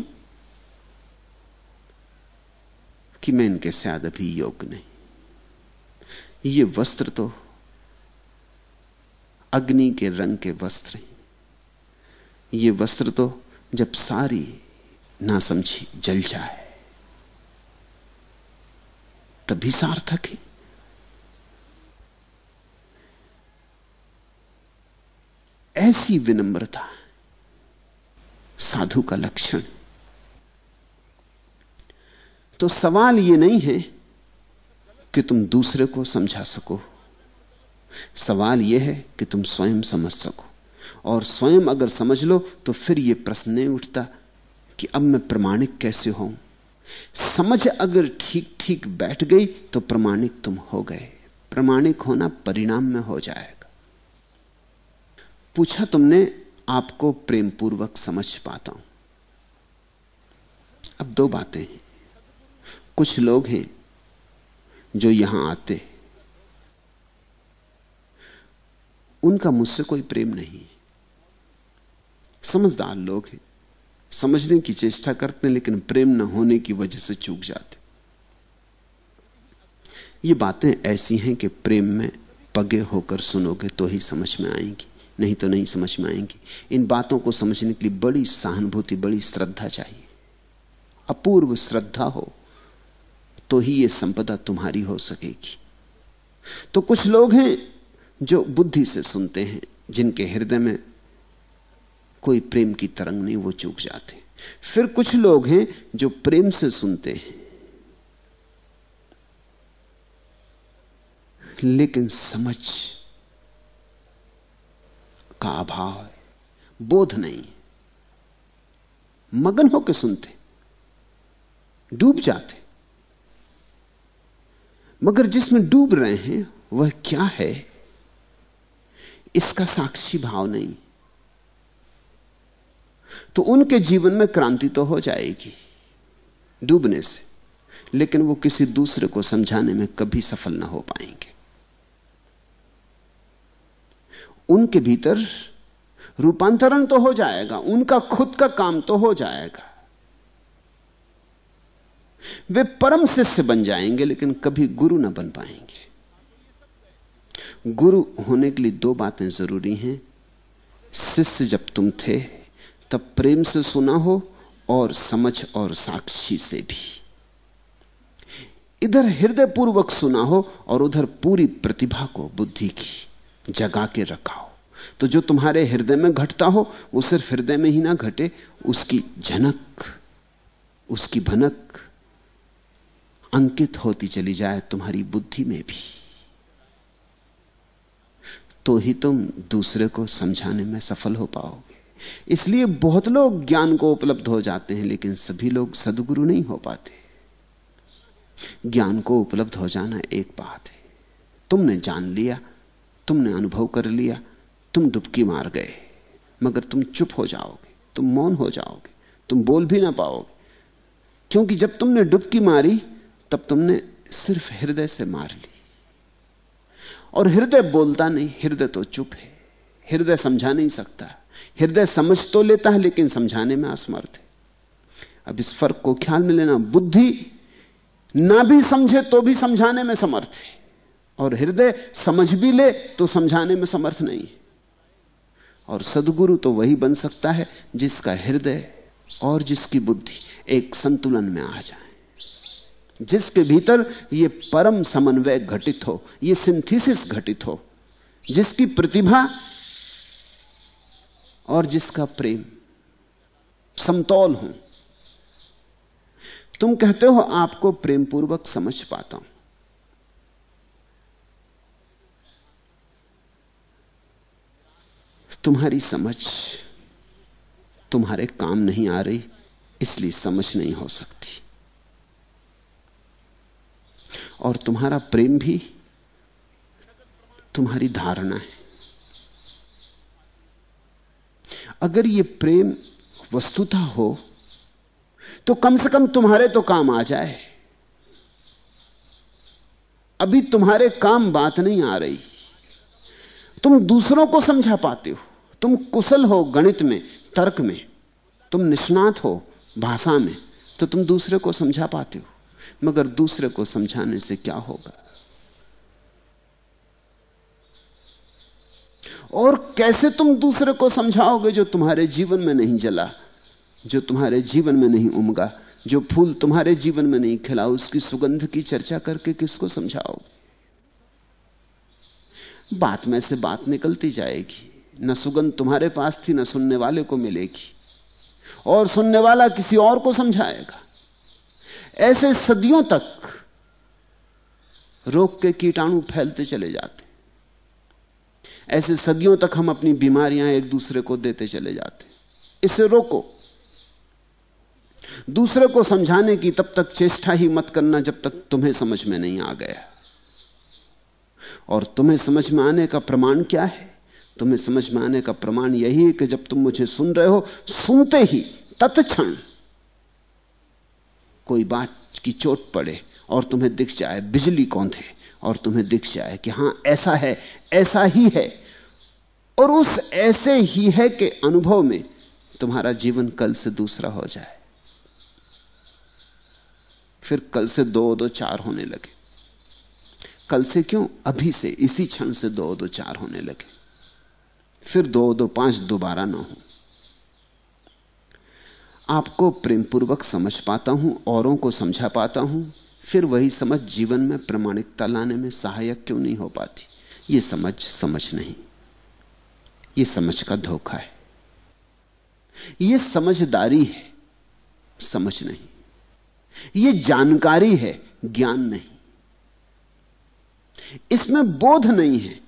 कि मैं इनके शायद अभी योग्य नहीं। ये वस्त्र तो अग्नि के रंग के वस्त्र हैं। ये वस्त्र तो जब सारी ना समझी जल जाए, तभी सार्थक है। ऐसी विनम्रता साधु का लक्षण। तो सवाल यह नहीं है कि तुम दूसरे को समझा सको। सवाल यह है कि तुम स्वयं समझ सको। और स्वयं अगर समझ लो तो फिर यह प्रश्न नहीं उठता कि अब मैं प्रमाणिक कैसे हूँ समझ अगर ठीक ठीक बैठ गई तो प्रमाणिक तुम हो गए। प्रमाणिक होना परिणाम में हो जाएगा। पूछा तुमने, आपको प्रेम पूर्वक समझ पाता हूँ। अब दो बातें हैं। कुछ लोग हैं जो यहाँ आते उनका मुझसे कोई प्रेम नहीं समझदार लोग हैं। समझने की चेष्टा करते हैं, लेकिन प्रेम न होने की वजह से चूक जाते ये बातें ऐसी हैं कि प्रेम में पगे होकर सुनोगे तो ही समझ में आएँगी। नहीं तो नहीं समझ में आएँगी। इन बातों को समझने के लिए बड़ी सहानुभूति, बड़ी श्रद्धा चाहिए। अपूर्व श्रद्धा हो तो ही यह संपदा तुम्हारी हो सकेगी। तो कुछ लोग हैं जो बुद्धि से सुनते हैं, जिनके हृदय में कोई प्रेम की तरंग नहीं, वो चूक जाते फिर कुछ लोग हैं जो प्रेम से सुनते हैं, लेकिन समझ का अभाव है, बोध नहीं मगन होकर सुनते डूब जाते मगर जिसमें डूब रहे हैं, वह क्या है? इसका साक्षी भाव नहीं। तो उनके जीवन में क्रांति तो हो जाएगी, डूबने से, लेकिन वो किसी दूसरे को समझाने में कभी सफल ना हो पाएँगे। उनके भीतर रूपांतरण तो हो जाएगा, उनका खुद का काम तो हो जाएगा। वे परम शिष्य बन जाएँगे, लेकिन कभी गुरु ना बन पाएँगे। गुरु होने के लिए दो बातें ज़रूरी हैं। शिष्य जब तुम थे, तब प्रेम से सुना हो और समझ और साक्षी से भी। इधर हृदय पूर्वक सुना हो और उधर पूरी प्रतिभा को, बुद्धि की जगा के रखा हो तो जो तुम्हारे हृदय में घटता हो, वो सिर्फ़ हृदय में ही ना घटे, उसकी झनक उसकी भनक अंकित होती चली जाए तुम्हारी बुद्धि में भी। तो ही तुम दूसरे को समझाने में सफल हो पाओगे। इसलिए बहुत लोग ज्ञान को उपलब्ध हो जाते हैं, लेकिन सभी लोग सदगुरु नहीं हो पाते। ज्ञान को उपलब्ध हो जाना एक बात है। तुमने जान लिया, तुमने अनुभव कर लिया, तुम डुबकी मार गए, मगर तुम चुप हो जाओगे, तुम मौन हो जाओगे, तुम बोल भी ना पाओगे। क्योंकि जब तुमने डुबकी मारी, तब तुमने सिर्फ़ हृदय से मार ली और हृदय बोलता नहीं, हृदय तो चुप है। हृदय समझा नहीं सकता। हृदय समझ तो लेता है, लेकिन समझाने में असमर्थ है। अब इस फ़र्क को ख्याल में लेना, बुद्धि ना भी समझे तो भी समझाने में समर्थ है। और हृदय समझ भी ले तो समझाने में समर्थ नहीं है। और सदगुरु तो वही बन सकता है जिसका हृदय और जिसकी बुद्धि एक संतुलन में आ जाए। जिसके भीतर यह परम समन्वय घटित हो यह सिंथेसिस घटित हो, जिसकी प्रतिभा और जिसका प्रेम समतौल हो। तुम कहते हो, आपको प्रेम पूर्वक समझ पाता हूँ। तुम्हारी समझ, तुम्हारे काम नहीं आ रही, इसलिए समझ नहीं हो सकती। और तुम्हारा प्रेम भी तुम्हारी धारणा है। अगर यह प्रेम वस्तुता हो तो कम से कम तुम्हारे तो काम आ जाए। अभी तुम्हारे काम बात नहीं आ रही। तुम दूसरों को समझा पाते हो। तुम कुशल हो गणित में, तर्क में। तुम निष्णात हो भाषा में तो तुम दूसरे को समझा पाते हो। मगर दूसरे को समझाने से क्या होगा? और कैसे तुम दूसरे को समझाओगे जो तुम्हारे जीवन में नहीं जला, जो तुम्हारे जीवन में नहीं उमगा, जो फूल तुम्हारे जीवन में नहीं खिला, उसकी सुगंध की चर्चा करके किसको समझाओगे? बात में से बात निकलती जाएगी। न सुगंध तुम्हारे पास थी, न सुनने वाले को मिलेगी। और सुनने वाला किसी और को समझाएगा। ऐसे सदियों तक रोग के कीटाणु फैलते चले जाते ऐसे सदियों तक हम अपनी बीमारियाँ एक दूसरे को देते चले जाते इसे रोको। दूसरे को समझाने की तब तक चेष्टा ही मत करना जब तक तुम्हें समझ में नहीं आ गया। और तुम्हें समझ में आने का प्रमाण क्या है? तुम्हें समझ में आने का प्रमाण यही है कि जब तुम मुझे सुन रहे हो, सुनते ही, तत्क्षण कोई बात की चोट पड़े और तुम्हें दिख जाए, बिजली कौन थे? और तुम्हें दिख जाए कि हाँ, ऐसा है, ऐसा ही है। और उस ऐसे ही है के अनुभव में तुम्हारा जीवन कल से दूसरा हो जाए। फिर कल से दो दो, चार होने लगे। कल से क्यों? अभी से, इसी क्षण से दो दो, चार होने लगे। फिर दो दो, पाँच दोबारा ना हो। आपको प्रेमपूर्वक समझ पाता हूँ, औरों को समझा पाता हूँ। फिर वही समझ जीवन में प्रमाणिकता लाने में सहायक क्यों नहीं हो पाती? यह समझ समझ नहीं। यह समझ का धोखा है। यह समझदारी है, समझ नहीं। यह जानकारी है, ज्ञान नहीं। इसमें बोध नहीं है।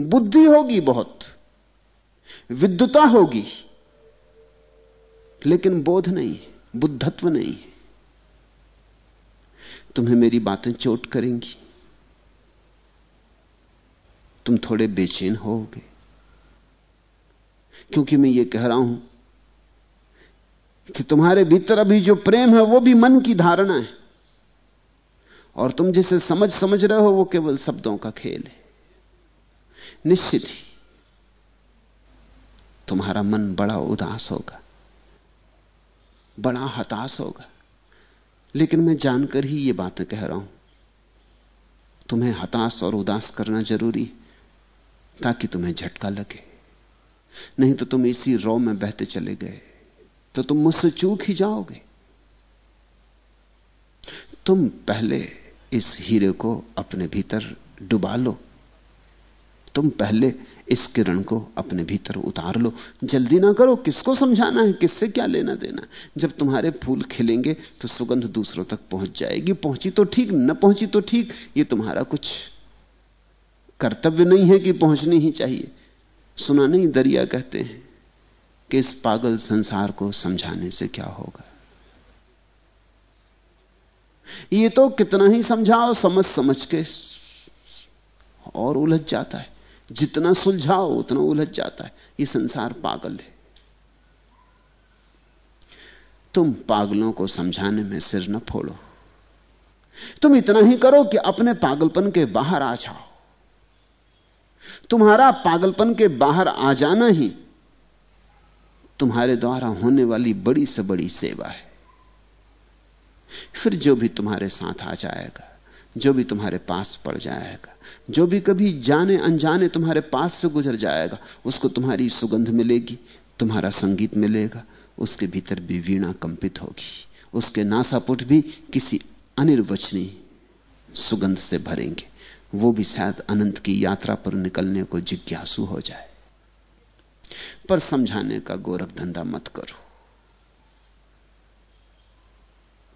बुद्धि होगी बहुत, विद्युता होगी। लेकिन बोध नहीं, बुद्धत्व नहीं। तुम्हें मेरी बातें चोट करेंगी। तुम थोड़े बेचैन होगे। क्योंकि मैं ये कह रहा हूँ कि तुम्हारे भीतर अभी जो प्रेम है वो भी मन की धारणा है। और तुम जिसे समझ समझ रहे हो वो केवल शब्दों का खेल है। निश्चित ही तुम्हारा मन बड़ा उदास होगा। बड़ा हताश होगा। लेकिन मैं जानकर ही ये बातें कह रहा हूँ। तुम्हें हताश और उदास करना ज़रूरी ताकि तुम्हें झटका लगे। नहीं तो तुम इसी रो में बहते चले गए तो तुम मुझसे चूक ही जाओगे। तुम पहले इस हीरे को अपने भीतर डुबा लो। तुम पहले इस किरण को अपने भीतर उतार लो। जल्दी ना करो, किसको समझाना है, किससे क्या लेना देना जब तुम्हारे फूल खिलेंगे तो सुगंध दूसरों तक पहुँच जाएगी। पहुँची तो ठीक, न पहुँची तो ठीक। ये तुम्हारा कुछ कर्तव्य नहीं है कि पहुंचनी ही चाहिए। सुना नहीं, दरिया कहते हैं कि इस पागल संसार को समझाने से क्या होगा? ये तो कितना ही समझाओ समझ समझ के और उलझ जाता है। जितना सुलझाओ, उतना उलझ जाता है। ये संसार पागल है। तुम पागलों को समझाने में सिर न फोड़ो। तुम इतना ही करो कि अपने पागलपन के बाहर आ जाओ। तुम्हारा पागलपन के बाहर आ जाना ही तुम्हारे द्वारा होने वाली बड़ी से बड़ी सेवा है। फिर जो भी तुम्हारे साथ आ जाएगा जो भी तुम्हारे पास पड़ जाएगा, जो भी कभी जाने अनजाने तुम्हारे पास से गुजर जाएगा, उसको तुम्हारी सुगंध मिलेगी, तुम्हारा संगीत मिलेगा, उसके भीतर भी वीणा कंपित होगी, उसके नासापुट भी किसी अनिर्वचनीय सुगंध से भरेंगे। वो भी शायद अनंत की यात्रा पर निकलने को जिज्ञासु हो जाए। पर समझाने का गोरख धंधा मत करो।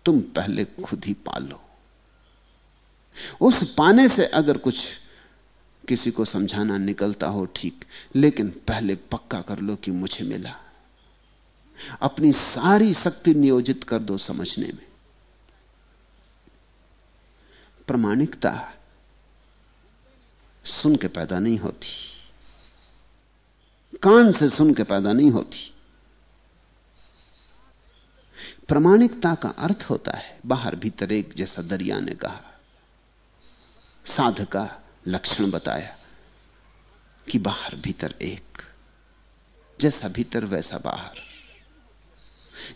तुम पहले खुद ही पालो। उस पाने से अगर कुछ किसी को समझाना निकलता हो ठीक, लेकिन पहले पक्का कर लो कि मुझे मिला। अपनी सारी शक्ति नियोजित कर दो समझने में। प्रमाणिकता सुन के पैदा नहीं होती। कान से सुन के पैदा नहीं होती। प्रमाणिकता का अर्थ होता है, बाहर भीतर एक जैसा दरिया ने कहा। साध का लक्षण बताया कि बाहर भीतर एक, जैसा भीतर वैसा बाहर।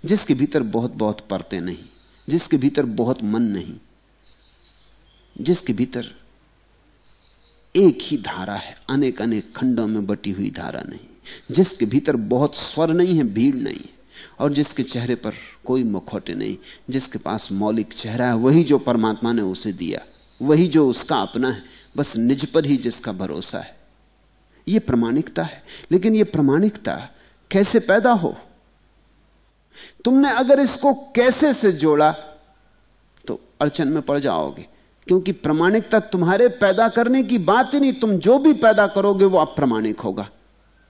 जिसके भीतर बहुत बहुत परते नहीं, जिसके भीतर बहुत मन नहीं, जिसके भीतर एक ही धारा है अनेक अनेक खंडों में बटी हुई धारा नहीं, जिसके भीतर बहुत स्वर नहीं है, भीड़ नहीं है, और जिसके चेहरे पर कोई मुखौटे नहीं, जिसके पास मौलिक चेहरा है, वही जो परमात्मा ने उसे दिया। वही जो उसका अपना है, बस निज पर ही जिसका भरोसा है। यह प्रमाणिकता है। लेकिन यह प्रमाणिकता कैसे पैदा हो? तुमने अगर इसको कैसे से जोड़ा तो अड़चन में पड़ जाओगे। क्योंकि प्रमाणिकता तुम्हारे पैदा करने की बात ही नहीं, तुम जो भी पैदा करोगे वो अप्रमाणिक होगा।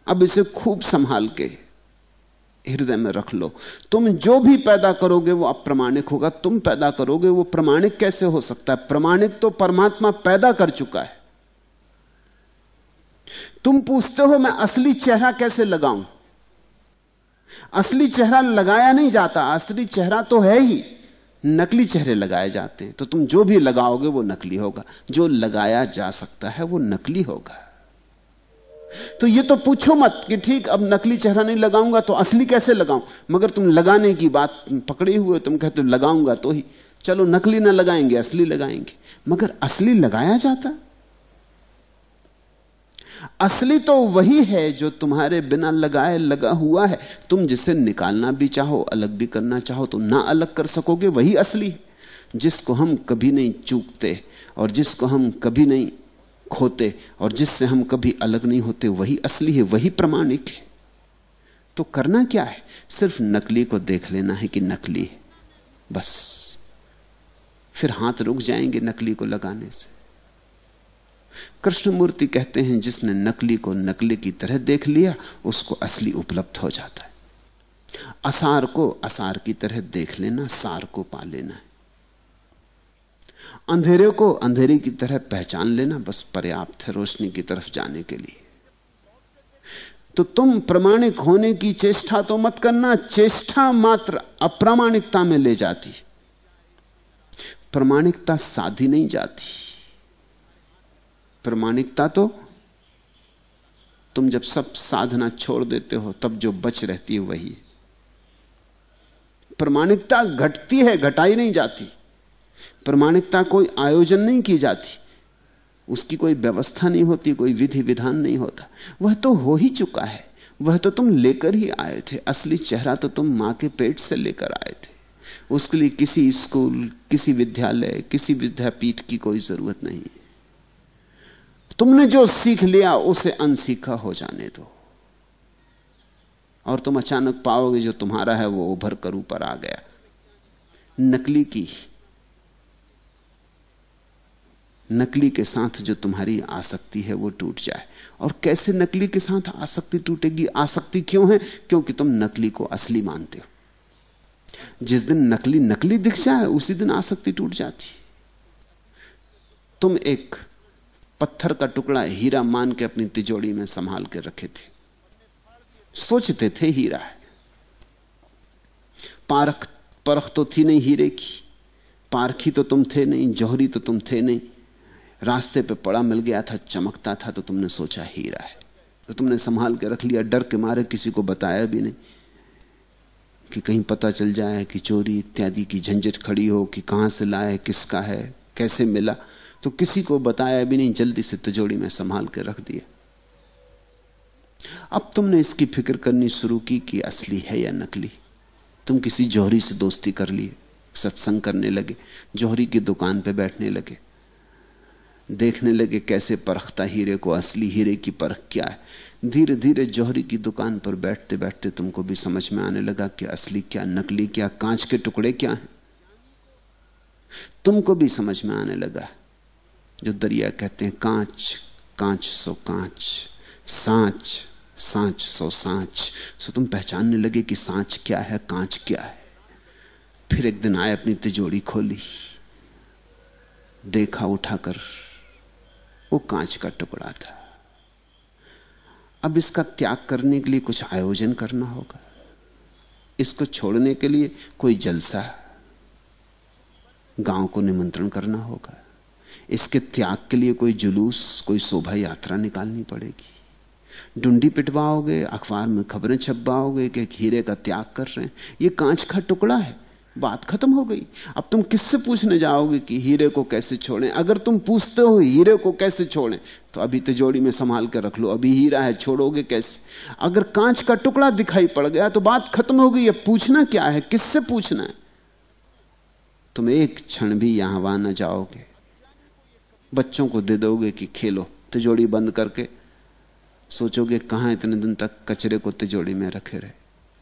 अब इसे खूब संभाल के हृदय में रख लो। तुम जो भी पैदा करोगे वो अप्रमाणिक होगा। तुम पैदा करोगे वो प्रमाणिक कैसे हो सकता है? प्रमाणिक तो परमात्मा पैदा कर चुका है। तुम पूछते हो, मैं असली चेहरा कैसे लगाऊँ? असली चेहरा लगाया नहीं जाता। असली चेहरा तो है ही। नकली चेहरे लगाए जाते हैं। तो तुम जो भी लगाओगे वो नकली होगा। जो लगाया जा सकता है वो नकली होगा। तो ये तो पूछो मत कि ठीक, अब नकली चेहरा नहीं लगाऊँगा तो असली कैसे लगाऊँ? मगर तुम लगाने की बात पकड़े हुए तुम कहते हो, लगाऊँगा तो ही। चलो, नकली ना लगाएँगे, असली लगाएँगे। मगर असली लगाया जाता? असली तो वही है जो तुम्हारे बिना लगाए लगा हुआ है। तुम जिसे निकालना भी चाहो, अलग भी करना चाहो तो ना अलग कर सकोगे, वही असली जिसको हम कभी नहीं चूकते और जिसको हम कभी नहीं खोते और जिससे हम कभी अलग नहीं होते, वही असली है, वही प्रमाणिक है। तो करना क्या है? सिर्फ़ नकली को देख लेना है कि नकली है। बस। फिर हाथ रुक जाएँगे नकली को लगाने से। कृष्णमूर्ति कहते हैं, जिसने नकली को नकली की तरह देख लिया, उसको असली उपलब्ध हो जाता है। असार को असार की तरह देख लेना, सार को पा लेना है। अंधेरे को अंधेरे की तरह पहचान लेना बस पर्याप्त है रोशनी की तरफ़ जाने के लिए। तो तुम प्रमाणिक होने की चेष्टा तो मत करना, चेष्टा मात्र अप्रामाणिकता में ले जाती। प्रमाणिकता साधी नहीं जाती। प्रमाणिकता तो तुम जब सब साधना छोड़ देते हो, तब जो बच रहती है वही प्रमाणिकता घटती है, घटाई नहीं जाती। प्रमाणिकता कोई आयोजन नहीं की जाती। उसकी कोई व्यवस्था नहीं होती, कोई विधि विधान नहीं होता। वह तो हो ही चुका है। वह तो तुम लेकर ही आए थे। असली चेहरा तो तुम माँ के पेट से लेकर आए थे। उसके लिए किसी स्कूल, किसी विद्यालय, किसी विद्यापीठ की कोई ज़रूरत नहीं तुमने जो सीख लिया, उसे अनसीखा हो जाने दो। और तुम अचानक पाओगे, जो तुम्हारा है, वो उभर कर ऊपर आ गया। नकली की नकली के साथ जो तुम्हारी आसक्ति है वो टूट जाए। और कैसे नकली के साथ आसक्ति टूटेगी? आसक्ति क्यों है? क्योंकि तुम नकली को असली मानते हो। जिस दिन नकली नकली दिख जाए, उसी दिन आसक्ति टूट जाती। तुम एक पत्थर का टुकड़ा हीरा मान के अपनी तिजोड़ी में संभाल के रखे थे। सोचते थे हीरा है। पारख, परख तो थी नहीं हीरे की। पारखी तो तुम थे नहीं, जौहरी तो तुम थे नहीं। रास्ते पे पड़ा, मिल गया था, चमकता था तो तुमने सोचा हीरा है। तो तुमने संभाल के रख लिया, डर के मारे, किसी को बताया भी नहीं कि कहीं पता चल जाए कि चोरी इत्यादि की झंझट खड़ी हो, कि कहाँ से लाए, किसका है, कैसे मिला। तो किसी को बताया भी नहीं, जल्दी से तिजोड़ी में संभाल के रख दिया। अब तुमने इसकी फ़िक्र करनी शुरू की कि असली है या नकली। तुम किसी जौहरी से दोस्ती कर लिए, सत्संग करने लगे, जौहरी की दुकान पर बैठने लगे। देखने लगे कैसे परखता हीरे को, असली हीरे की परख क्या है? धीरे धीरे जौहरी की दुकान पर बैठते बैठते तुमको भी समझ में आने लगा कि असली क्या, नकली क्या, कांच के टुकड़े क्या हैं। तुमको भी समझ में आने लगा जो दरिया कहते हैं, कांच कांच सो कांच, सांच सांच सो सांच। सो तुम पहचानने लगे कि सांच क्या है, कांच क्या है। फिर एक दिन आए अपनी तिजोड़ी खोली, देखा, उठाकर वो कांच का टुकड़ा था। अब इसका त्याग करने के लिए कुछ आयोजन करना होगा। इसको छोड़ने के लिए कोई जलसा, गाँव को निमंत्रण करना होगा। इसके त्याग के लिए कोई जुलूस, कोई शोभा यात्रा निकालनी पड़ेगी। डुंडी पिटवाओगे, अखबार में खबरें छपवाओगे कि हीरे का त्याग कर रहे हैं। ये कांच का टुकड़ा है। बात खत्म हो गई। अब तुम किससे पूछने जाओगे कि हीरे को कैसे छोड़ें? अगर तुम पूछते हो हीरे को कैसे छोड़ें तो अभी तिजोड़ी में संभाल कर रख लो। अभी हीरा है, छोड़ोगे कैसे? अगर कांच का टुकड़ा दिखाई पड़ गया तो बात खत्म हो गई। अब पूछना क्या है? किससे पूछना है? तुम एक क्षण भी यहाँ वहाँ न जाओगे। बच्चों को दे दोगे कि खेलो तिजोड़ी बंद करके। सोचोगे कहाँ इतने दिन तक कचरे को तिजोड़ी में रखे रहे।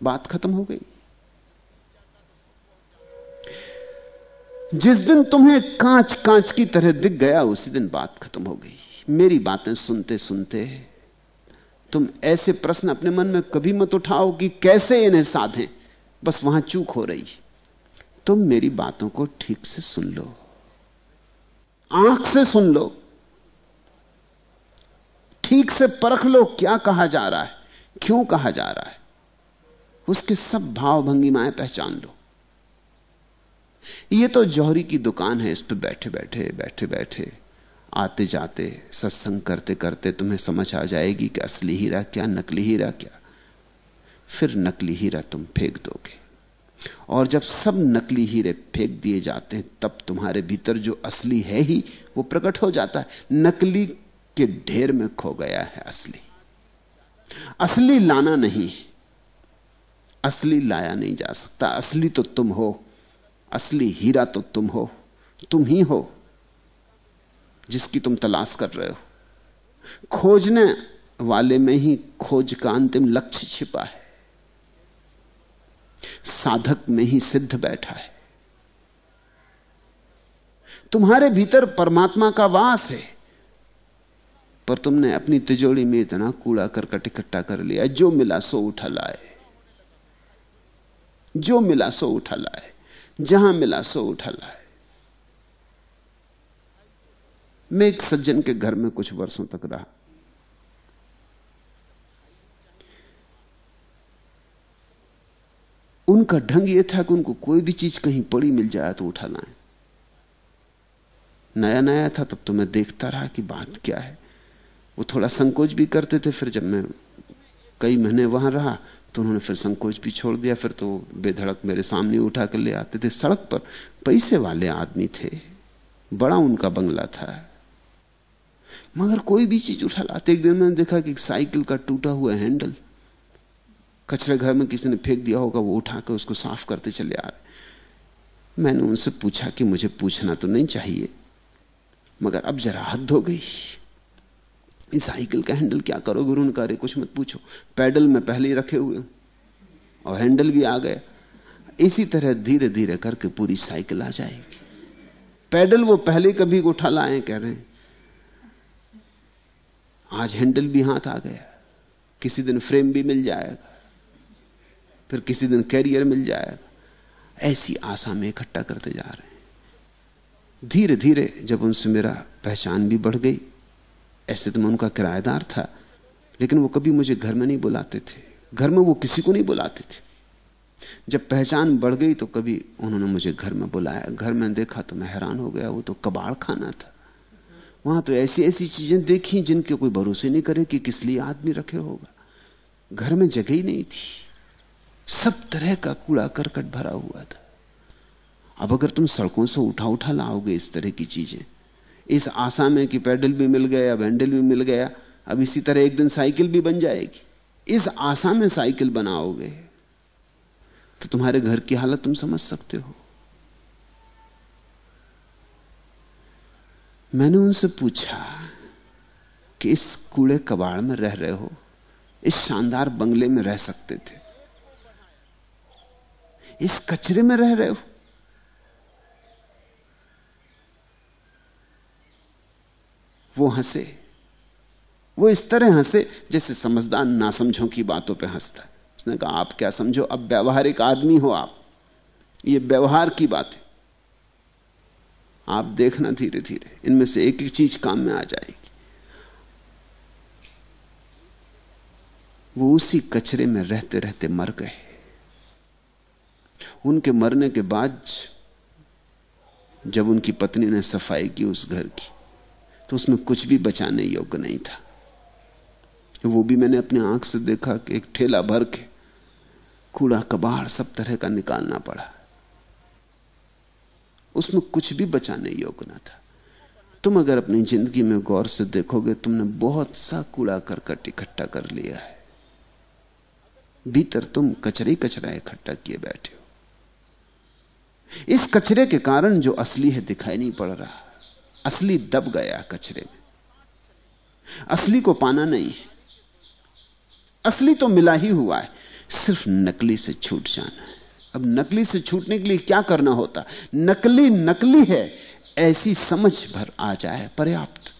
बात खत्म हो गई। जिस दिन तुम्हें कांच कांच की तरह दिख गया, उसी दिन बात खत्म हो गई। मेरी बातें सुनते सुनते तुम ऐसे प्रश्न अपने मन में कभी मत उठाओ कि कैसे इन्हें साधें। बस वहाँ चूक हो रही। तुम मेरी बातों को ठीक से सुन लो। आँख से सुन लो। ठीक से परख लो क्या कहा जा रहा है, क्यों कहा जा रहा है। उसके सब भाव भंगिमाएँ पहचान लो। ये तो जौहरी की दुकान है, इस पर बैठे बैठे बैठे बैठे। आते जाते, सत्संग करते करते तुम्हें समझ आ जाएगी कि असली हीरा क्या, नकली हीरा क्या। फिर नकली हीरा तुम फेंक दोगे। और जब सब नकली हीरे फेंक दिए जाते हैं, तब तुम्हारे भीतर जो असली है ही, वो प्रकट हो जाता है। नकली के ढेर में खो गया है असली। असली लाना नहीं असली लाया नहीं जा सकता। असली तो तुम हो। असली हीरा तो तुम हो, तुम ही हो जिसकी तुम तलाश कर रहे हो। खोजने वाले में ही खोज का अंतिम लक्ष्य छिपा है। साधक में ही सिद्ध बैठा है। तुम्हारे भीतर परमात्मा का वास है, पर तुमने अपनी तिजोड़ी में इतना कूड़ा करकट इकट्ठा कर लिया, जो मिला सो उठा लाए। जो मिला सो उठा लाए। जहाँ मिला सो उठा लाए। मैं एक सज्जन के घर में कुछ वर्षों तक रहा। उनका ढंग यह था कि उनको कोई भी चीज़ कहीं पड़ी मिल जाए तो उठा लाए। नया नया था तब तो मैं देखता रहा कि बात क्या है। वो थोड़ा संकोच भी करते थे फिर जब मैं कई महीने वहाँ रहा तो उन्होंने फिर संकोच भी छोड़ दिया, फिर तो बेधड़क मेरे सामने उठा कर ले आते थे सड़क पर। पैसे वाले आदमी थे, बड़ा उनका बंगला था। मगर कोई भी चीज़ उठा लाते एक दिन मैंने देखा कि साइकिल का टूटा हुआ हैंडल, कचरे घर में किसी ने फेंक दिया होगा, वो उठा कर उसको साफ़ करते चले आ रहे। मैंने उनसे पूछा कि मुझे पूछना तो नहीं चाहिए, मगर अब जरा हद हो गई। इस साइकिल का हैंडल क्या करो? करोगे उन्होंने कहा कुछ मत पूछो। पैडल में पहले ही रखे हुए और हैंडल भी आ गया। इसी तरह धीरे धीरे करके पूरी साइकिल आ जाएगी। पैडल वो पहले कभी उठा लाए, कह रहे हैं। आज हैंडल भी हाथ आ गया। किसी दिन फ्रेम भी मिल जाएगा। फिर किसी दिन कैरियर मिल जाएगा। ऐसी आशा में इकट्ठा करते जा रहे हैं। धीरे धीरे जब उनसे मेरा पहचान भी बढ़ गई ऐसे तो मैं उनका किराएदार था, लेकिन वो कभी मुझे घर में नहीं बुलाते थे। घर में वो किसी को नहीं बुलाते थे। जब पहचान बढ़ गई तो कभी उन्होंने मुझे घर में बुलाया। घर में देखा तो मैं हैरान हो गया, वो तो कबाड़ खाना था। वहाँ तो ऐसी ऐसी चीज़ें देखी जिनके कोई भरोसे नहीं करे कि किस लिए आदमी रखे होगा। घर में जगह ही नहीं थी। सब तरह का कूड़ा करकट भरा हुआ था। अब अगर तुम सड़कों से उठा उठा लाओगे इस तरह की चीज़ें इस आशा में कि पैडल भी मिल गया, हैंडल भी मिल गया, अब इसी तरह एक दिन साइकिल भी बन जाएगी। इस आशा में साइकिल बनाओगे तो तुम्हारे घर की हालत तुम समझ सकते हो। मैंने उनसे पूछा कि इस कूड़े कबाड़ में रह रहे हो, इस शानदार बंगले में रह सकते थे, इस कचरे में रह रहे हो वो हंसे। वो इस तरह हंसे जैसे समझदार नासमझों की बातों पे हंसता उसने कहा, आप क्या समझो? अब व्यवहारिक आदमी हो आप। ये व्यवहार की बात है। आप देखना धीरे धीरे इनमें से एक एक चीज़ काम में आ जाएगी। वो उसी कचरे में रहते रहते मर गए। उनके मरने के बाद जब उनकी पत्नी ने सफ़ाई की उस घर की तो उसमें कुछ भी बचाने योग्य नहीं था। वो भी मैंने अपने आँख से देखा कि एक ठेला भर के कूड़ा कबाड़ सब तरह का निकालना पड़ा। उसमें कुछ भी बचाने योग्य ना था। तुम अगर अपनी ज़िंदगी में गौर से देखोगे, तुमने बहुत सा कूड़ा करकट इकट्ठा कर लिया है। भीतर तुम कचरे कचरा इकट्ठा किए बैठे हो। इस कचरे के कारण जो असली है दिखाई नहीं पड़ रहा। असली दब गया कचरे में। असली को पाना नहीं है। असली तो मिला ही हुआ है। सिर्फ़ नकली से छूट जाना है। अब नकली से छूटने के लिए क्या करना होता? नकली नकली है, ऐसी समझ भर आ जाए, पर्याप्त।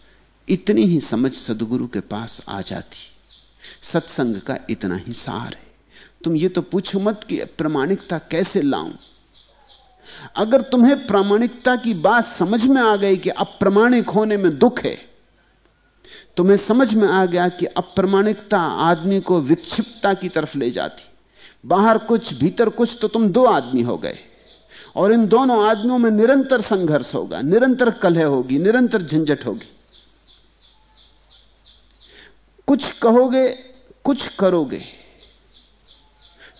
इतनी ही समझ सदगुरु के पास आ जाती। सत्संग का इतना ही सार है। तुम ये तो पूछो मत कि प्रमाणिकता कैसे लाऊं? अगर तुम्हें प्रामाणिकता की बात समझ में आ गई कि अप्रमाणिक होने में दुख है, तुम्हें समझ में आ गया कि अप्रमाणिकता आदमी को विक्षिप्तता की तरफ़ ले जाती। बाहर कुछ, भीतर कुछ तो तुम दो आदमी हो गए। और इन दोनों आदमियों में निरंतर संघर्ष होगा, निरंतर कलह होगी, निरंतर झंझट होगी। कुछ कहोगे, कुछ करोगे।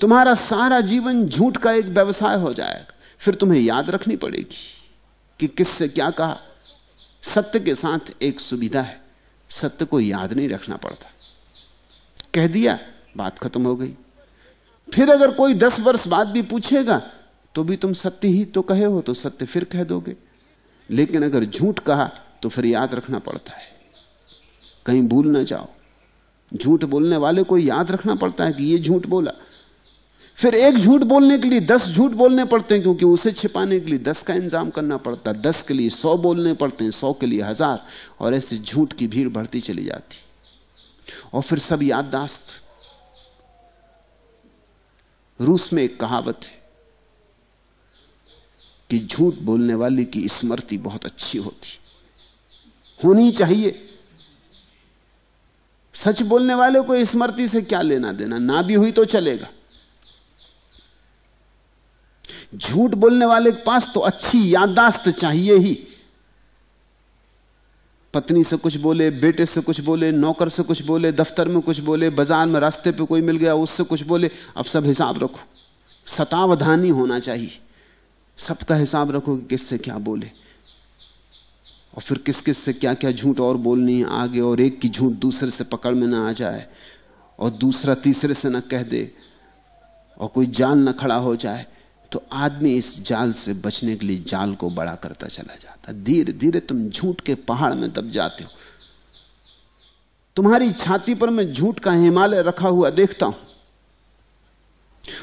तुम्हारा सारा जीवन झूठ का एक व्यवसाय हो जाएगा। फिर तुम्हें याद रखनी पड़ेगी कि किससे क्या कहा। सत्य के साथ एक सुविधा है, सत्य को याद नहीं रखना पड़ता। कह दिया, बात खत्म हो गई। फिर अगर कोई दस वर्ष बाद भी पूछेगा तो भी तुम सत्य ही तो कहे हो तो सत्य फिर कह दोगे। लेकिन अगर झूठ कहा तो फिर याद रखना पड़ता है। कहीं भूल ना जाओ। झूठ बोलने वाले को याद रखना पड़ता है कि यह झूठ बोला। फिर एक झूठ बोलने के लिए दस झूठ बोलने पड़ते हैं, क्योंकि उसे छिपाने के लिए दस का इंतज़ाम करना पड़ता है। दस के लिए सौ बोलने पड़ते हैं, सौ के लिए हज़ार, और ऐसे झूठ की भीड़ बढ़ती चली जाती। और फिर सब याददाश्त। रूस में एक कहावत है कि झूठ बोलने वाले की स्मृति बहुत अच्छी होती। होनी चाहिए। सच बोलने वाले को स्मृति से क्या लेना देना? ना भी हुई तो चलेगा। झूठ बोलने वाले के पास तो अच्छी याददाश्त चाहिए ही। पत्नी से कुछ बोले, बेटे से कुछ बोले, नौकर से कुछ बोले, दफ्तर में कुछ बोले, बाज़ार में रास्ते पे कोई मिल गया, उससे कुछ बोले, अब सब हिसाब रखो। सतावधानी होना चाहिए। सबका हिसाब रखो कि किससे क्या बोले। और फिर किस किस से क्या क्या झूठ और बोलनी है, आगे और एक की झूठ दूसरे से पकड़ में ना आ जाए, और दूसरा तीसरे से ना कह दे, और कोई जान ना खड़ा हो जाए। तो आदमी इस जाल से बचने के लिए जाल को बड़ा करता चला जाता। धीरे धीरे तुम झूठ के पहाड़ में दब जाते हो। तुम्हारी छाती पर मैं झूठ का हिमालय रखा हुआ देखता हूँ।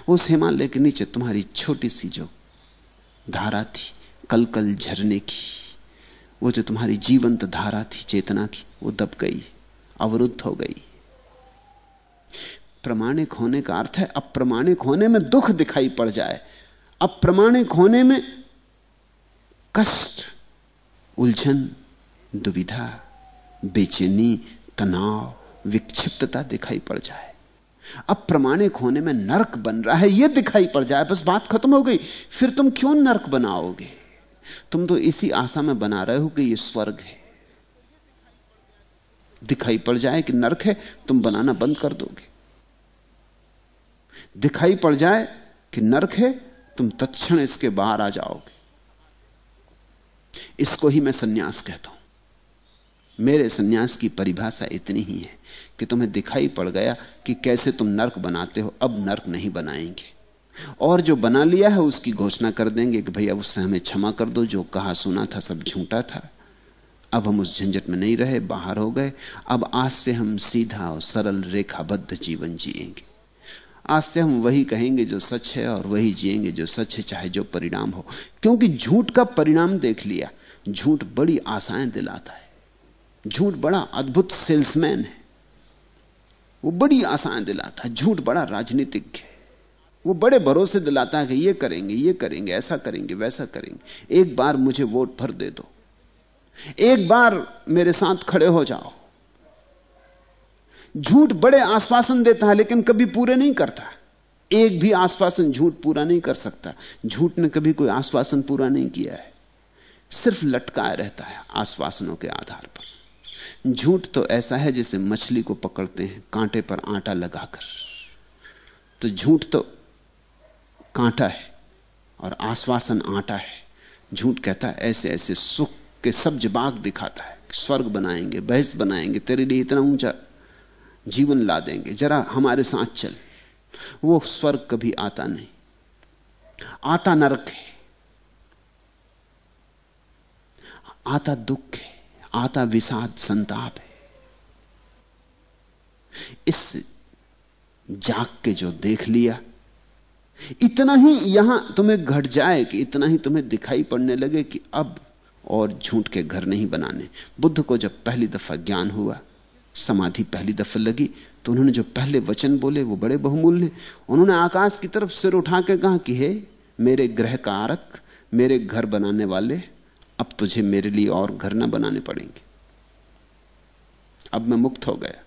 उस हिमालय के नीचे तुम्हारी छोटी सी जो धारा थी कल कल झरने की, वो जो तुम्हारी जीवंत धारा थी, चेतना की, वो दब गई, अवरुद्ध हो गई। प्रमाणिक होने का अर्थ है, अप्रमाणिक होने में दुख दिखाई पड़ जाए। अप्रमाणिक होने में कष्ट, उलझन, दुविधा, बेचैनी, तनाव, विक्षिप्तता दिखाई पड़ जाए। अब प्रमाणिक होने में नरक बन रहा है यह दिखाई पड़ जाए, बस बात खत्म हो गई, फिर तुम क्यों नरक बनाओगे? तुम तो इसी आशा में बना रहे हो कि यह स्वर्ग है। दिखाई पड़ जाए कि नरक है, तुम बनाना बंद कर दोगे। दिखाई पड़ जाए कि नरक है तुम तत्क्षण इसके बाहर आ जाओगे। इसको ही मैं सन्यास कहता हूँ। मेरे सन्यास की परिभाषा इतनी ही है कि तुम्हें दिखाई पड़ गया कि कैसे तुम नरक बनाते हो। अब नरक नहीं बनाएँगे। और जो बना लिया है उसकी घोषणा कर देंगे कि भैया उससे हमें क्षमा कर दो, जो कहा सुना था सब झूठा था। अब हम उस झंझट में नहीं रहे, बाहर हो गए। अब आज से हम सीधा और सरल रेखाबद्ध जीवन जिएँगे। आज से हम वही कहेंगे जो सच है और वही जिएँगे जो सच है, चाहे जो परिणाम हो। क्योंकि झूठ का परिणाम देख लिया, झूठ बड़ी आशाएँ दिलाता है। झूठ बड़ा अद्भुत सेल्समैन है। वो बड़ी आशाएँ दिलाता है, झूठ बड़ा राजनीतिक है। वो बड़े भरोसे दिलाता है कि ये करेंगे ये करेंगे, ऐसा करेंगे, वैसा करेंगे। एक बार मुझे वोट भर दे दो। एक बार मेरे साथ खड़े हो जाओ। झूठ बड़े आश्वासन देता है, लेकिन कभी पूरे नहीं करता। एक भी आश्वासन झूठ पूरा नहीं कर सकता। झूठ ने कभी कोई आश्वासन पूरा नहीं किया है। सिर्फ़ लटकाए रहता है आश्वासनों के आधार पर। झूठ तो ऐसा है जैसे मछली को पकड़ते हैं, कांटे पर आटा लगाकर। तो झूठ तो कांटा है और आश्वासन आटा है। झूठ कहता है, ऐसे ऐसे सुख के सब जबाग दिखाता है स्वर्ग बनाएँगे, बहस बनाएँगे, तेरे लिए इतना ऊँचा जीवन ला देंगे। जरा हमारे साथ चल। वो स्वर्ग कभी आता नहीं। आता नरक है। आता दुख है। आता विषाद संताप है। इस जाग के जो देख लिया, इतना ही यहाँ तुम्हें घट जाए कि इतना ही तुम्हें दिखाई पड़ने लगे कि अब और झूठ के घर नहीं बनाने। बुद्ध को जब पहली दफ़ा ज्ञान हुआ समाधि पहली दफे लगी तो उन्होंने जो पहले वचन बोले, वो बड़े बहुमूल्य उन्होंने आकाश की तरफ़ सिर उठा के कहा कि, हे, मेरे ग्रह का आरक, मेरे घर बनाने वाले, अब तुझे मेरे लिए और घर ना बनाने पड़ेंगे। अब मैं मुक्त हो गया।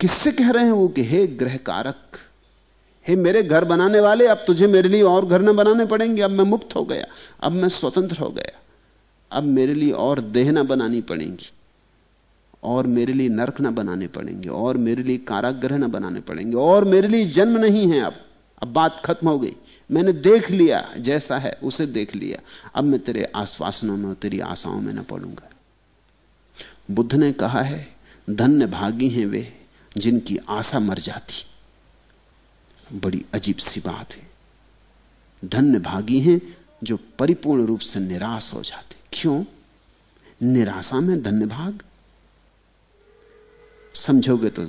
किससे कह रहे हैं वो कि, हे ग्रह कारक हे मेरे घर बनाने वाले, अब तुझे मेरे लिए और घर ना बनाने पड़ेंगे, अब मैं मुक्त हो गया, अब मैं स्वतंत्र हो गया। अब मेरे लिए और देह ना बनानी पड़ेंगी, और मेरे लिए नरक ना बनाने पड़ेंगे, और मेरे लिए काराग्रह ना बनाने पड़ेंगे, और मेरे लिए जन्म नहीं है अब। अब बात खत्म हो गई। मैंने देख लिया, जैसा है उसे देख लिया। अब मैं तेरे आश्वासनों में तेरी आशाओं में ना पड़ूँगा। बुद्ध ने कहा है, धन्य भागी हैं वे जिनकी आशा मर जाती। बड़ी अजीब सी बात है। धन्य भागी हैं जो परिपूर्ण रूप से निराश हो जाते। क्यों? निराशा में धन्य भाग समझोगे तो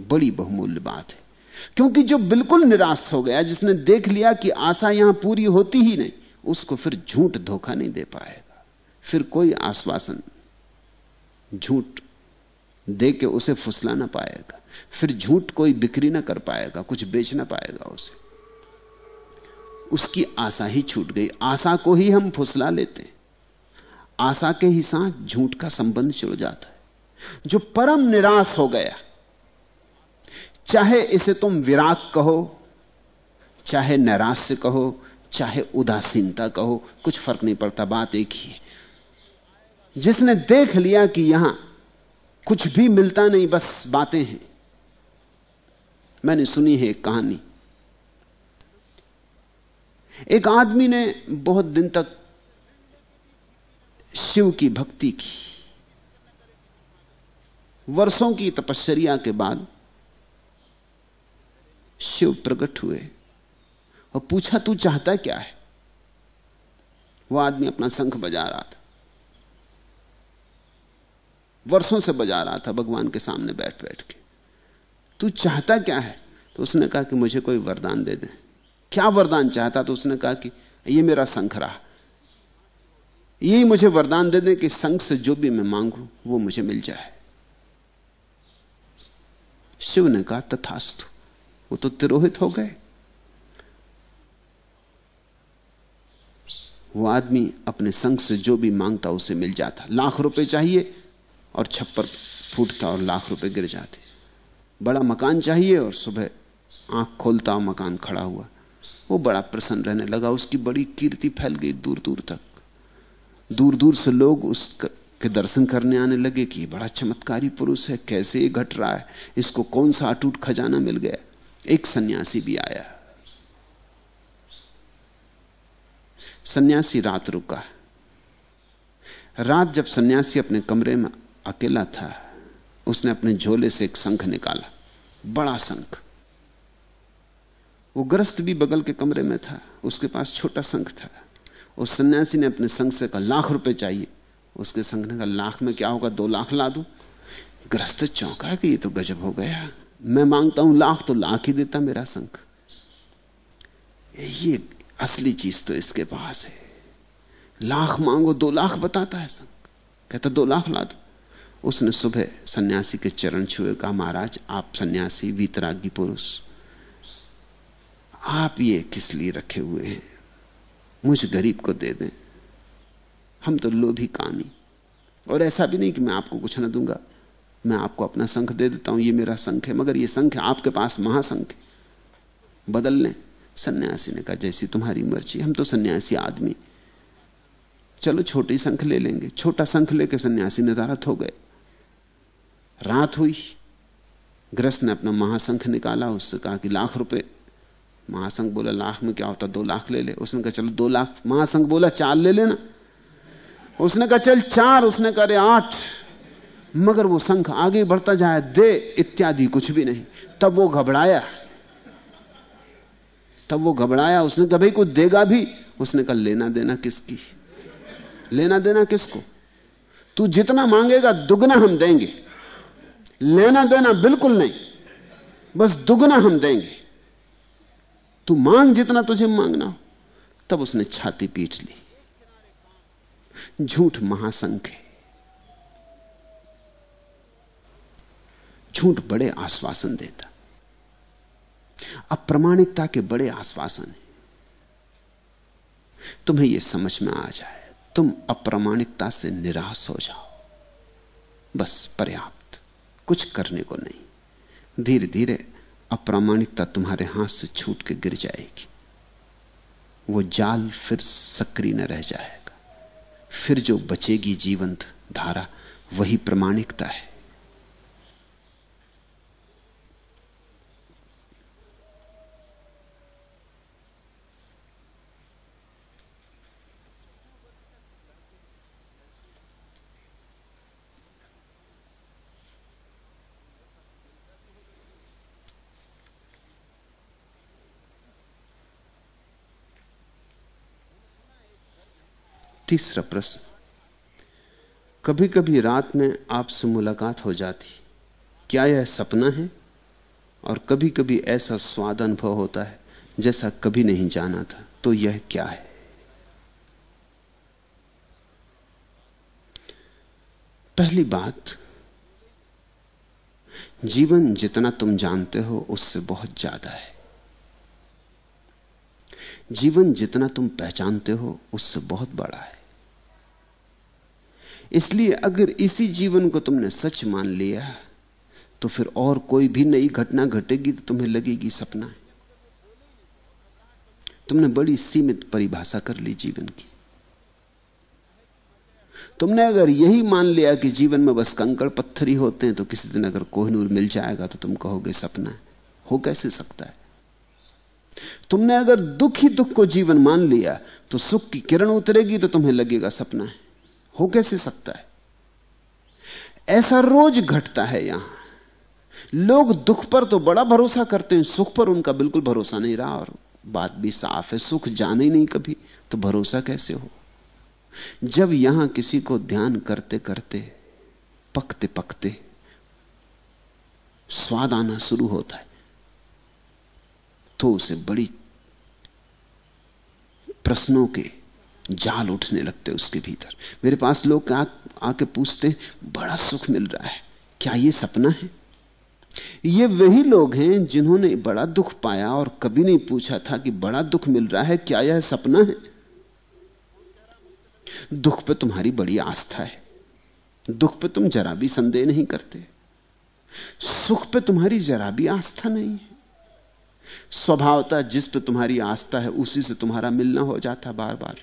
बड़ी बहुमूल्य बात है। क्योंकि जो बिल्कुल निराश हो गया, जिसने देख लिया कि आशा यहाँ पूरी होती ही नहीं, उसको फिर झूठ धोखा नहीं दे पाएगा। फिर कोई आश्वासन झूठ दे के उसे फुसला ना पाएगा। फिर झूठ कोई बिक्री ना कर पाएगा, कुछ बेच ना पाएगा उसे। उसकी आशा ही छूट गई। आशा को ही हम फुसला लेते आशा के ही साथ झूठ का संबंध जुड़ जाता है। जो परम निराश हो गया, चाहे इसे तुम विराग कहो, चाहे नैराश्य कहो, चाहे उदासीनता कहो, कुछ फ़र्क नहीं पड़ता, बात एक ही है। जिसने देख लिया कि यहाँ कुछ भी मिलता नहीं, बस बातें हैं। मैंने सुनी है एक कहानी। एक आदमी ने बहुत दिन तक शिव की भक्ति की। वर्षों की तपश्चर्या के बाद शिव प्रकट हुए और पूछा, तू चाहता क्या है? वो आदमी अपना शंख बजा रहा था। वर्षों से बजा रहा था, भगवान के सामने बैठ बैठ के। तू चाहता क्या है? तो उसने कहा कि, मुझे कोई वरदान दे दे। क्या वरदान चाहता? तो उसने कहा कि, ये मेरा शंख रहा। यही मुझे वरदान दे दे कि संघ से जो भी मैं मांगू, वो मुझे मिल जाए। शिव ने कहा, तथास्तु, वो तो तिरोहित हो गए। वो आदमी अपने संघ से जो भी माँगता, उसे मिल जाता। लाख रुपए चाहिए और छप्पर फूटता और लाख रुपए गिर जाते। बड़ा मकान चाहिए और सुबह आँख खोलता मकान खड़ा हुआ। वो बड़ा प्रसन्न रहने लगा। उसकी बड़ी कीर्ति फैल गई दूर दूर तक। दूर दूर से लोग उसके दर्शन करने आने लगे कि बड़ा चमत्कारी पुरुष है, कैसे ये घट रहा है? इसको कौन सा अटूट खजाना मिल गया? एक सन्यासी भी आया। सन्यासी रात रुका। रात जब सन्यासी अपने कमरे में अकेला था, उसने अपने झोले से एक शंख निकाला। बड़ा शंख वो ग्रस्त भी बगल के कमरे में था, उसके पास छोटा शंख था। उस सन्यासी ने अपने संघ से कहा, लाख रुपए चाहिए। उसके संघ ने कहा, लाख में क्या होगा? दो लाख ला दू। ग्रस्त चौंका कि ये तो गजब हो गया। मैं माँगता हूँ लाख तो लाख ही देता मेरा संघ ये असली चीज़ तो इसके पास है। लाख मांगो, दो लाख बताता है संघ कहता, दो लाख ला दो। उसने सुबह सन्यासी के चरण छुए, कहा, महाराज, आप सन्यासी, वीतरागी पुरुष, आप ये किस लिए रखे हुए हैं? मुझे गरीब को दे दें। हम तो लोभी कामी। और ऐसा भी नहीं कि मैं आपको कुछ ना दूँगा। मैं आपको अपना संख दे देता हूँ, ये मेरा संख है, मगर ये संख आपके पास महासंख है। बदल लें। सन्यासी ने कहा, जैसी तुम्हारी मर्ज़ी, हम तो सन्यासी आदमी। चलो, छोटी संख ले लेंगे। छोटा संख लेके सन्यासी निर्धारित हो गए। रात हुई। ग्रस्त ने अपना महासंख निकाला, उससे कहा कि लाख रुपए महासंघ बोला, लाख में क्या होता? दो लाख ले ले। उसने कहा, चलो दो लाख। महासंघ बोला, चार ले लेना। उसने कहा, चल चार। उसने कहा आठ। मगर वो संख आगे बढ़ता जाए, दे, इत्यादि, कुछ भी नहीं। तब वो घबराया। तब वो घबराया। उसने कहा, भाई कुछ देगा भी? उसने कहा, लेना देना किसकी? लेना देना किसको? तू जितना मांगेगा, दुगना हम देंगे। लेना देना बिल्कुल नहीं। बस दुगना हम देंगे। तू मांग जितना तुझे मांगना हो। तब उसने छाती पीट ली। झूठ महासंख है। झूठ बड़े आश्वासन देता। अप्रामाणिकता के बड़े आश्वासन है। तुम्हें यह समझ में आ जाए, तुम अप्रामाणिकता से निराश हो जाओ। बस पर्याप्त, कुछ करने को नहीं। धीरे धीरे अप्रामाणिकता तुम्हारे हाथ से छूट के गिर जाएगी। वो जाल फिर सक्रिय न रह जाएगा। फिर जो बचेगी जीवंत धारा, वही प्रमाणिकता है। तीसरा प्रश्न। कभी कभी रात में आपसे मुलाकात हो जाती। क्या यह सपना है? और कभी कभी ऐसा स्वाद अनुभव होता है, जैसा कभी नहीं जाना था। तो यह क्या है? पहली बात, जीवन जितना तुम जानते हो, उससे बहुत ज़्यादा है। जीवन जितना तुम पहचानते हो, उससे बहुत बड़ा है। इसलिए अगर इसी जीवन को तुमने सच मान लिया तो फिर और कोई भी नई घटना घटेगी तो तुम्हें लगेगी सपना है। तुमने बड़ी सीमित परिभाषा कर ली जीवन की। तुमने अगर यही मान लिया कि जीवन में बस कंकड़ पत्थर ही होते हैं तो किसी दिन अगर कोहनूर मिल जाएगा तो तुम कहोगे सपना है। हो कैसे सकता है? तुमने अगर दुख ही दुख को जीवन मान लिया तो सुख की किरण उतरेगी तो तुम्हें लगेगा सपना है। हो कैसे सकता है? ऐसा रोज घटता है यहाँ। लोग दुख पर तो बड़ा भरोसा करते हैं, सुख पर उनका बिल्कुल भरोसा नहीं रहा, और बात भी साफ़ है, सुख जाने ही नहीं कभी तो भरोसा कैसे हो? जब यहाँ किसी को ध्यान करते करते, पकते पकते, स्वाद आना शुरू होता है तो उसे बड़ी प्रश्नों के जाल उठने लगते उसके भीतर। मेरे पास लोग आ, आके पूछते हैं बड़ा सुख मिल रहा है। क्या यह सपना है? ये वही लोग हैं जिन्होंने बड़ा दुख पाया और कभी नहीं पूछा था कि बड़ा दुख मिल रहा है क्या यह सपना है? दुख पे तुम्हारी बड़ी आस्था है। दुख पे तुम जरा भी संदेह नहीं करते। सुख पे तुम्हारी जरा भी आस्था नहीं है। स्वभावता जिस पे तुम्हारी आस्था है उसी से तुम्हारा मिलना हो जाता बार बार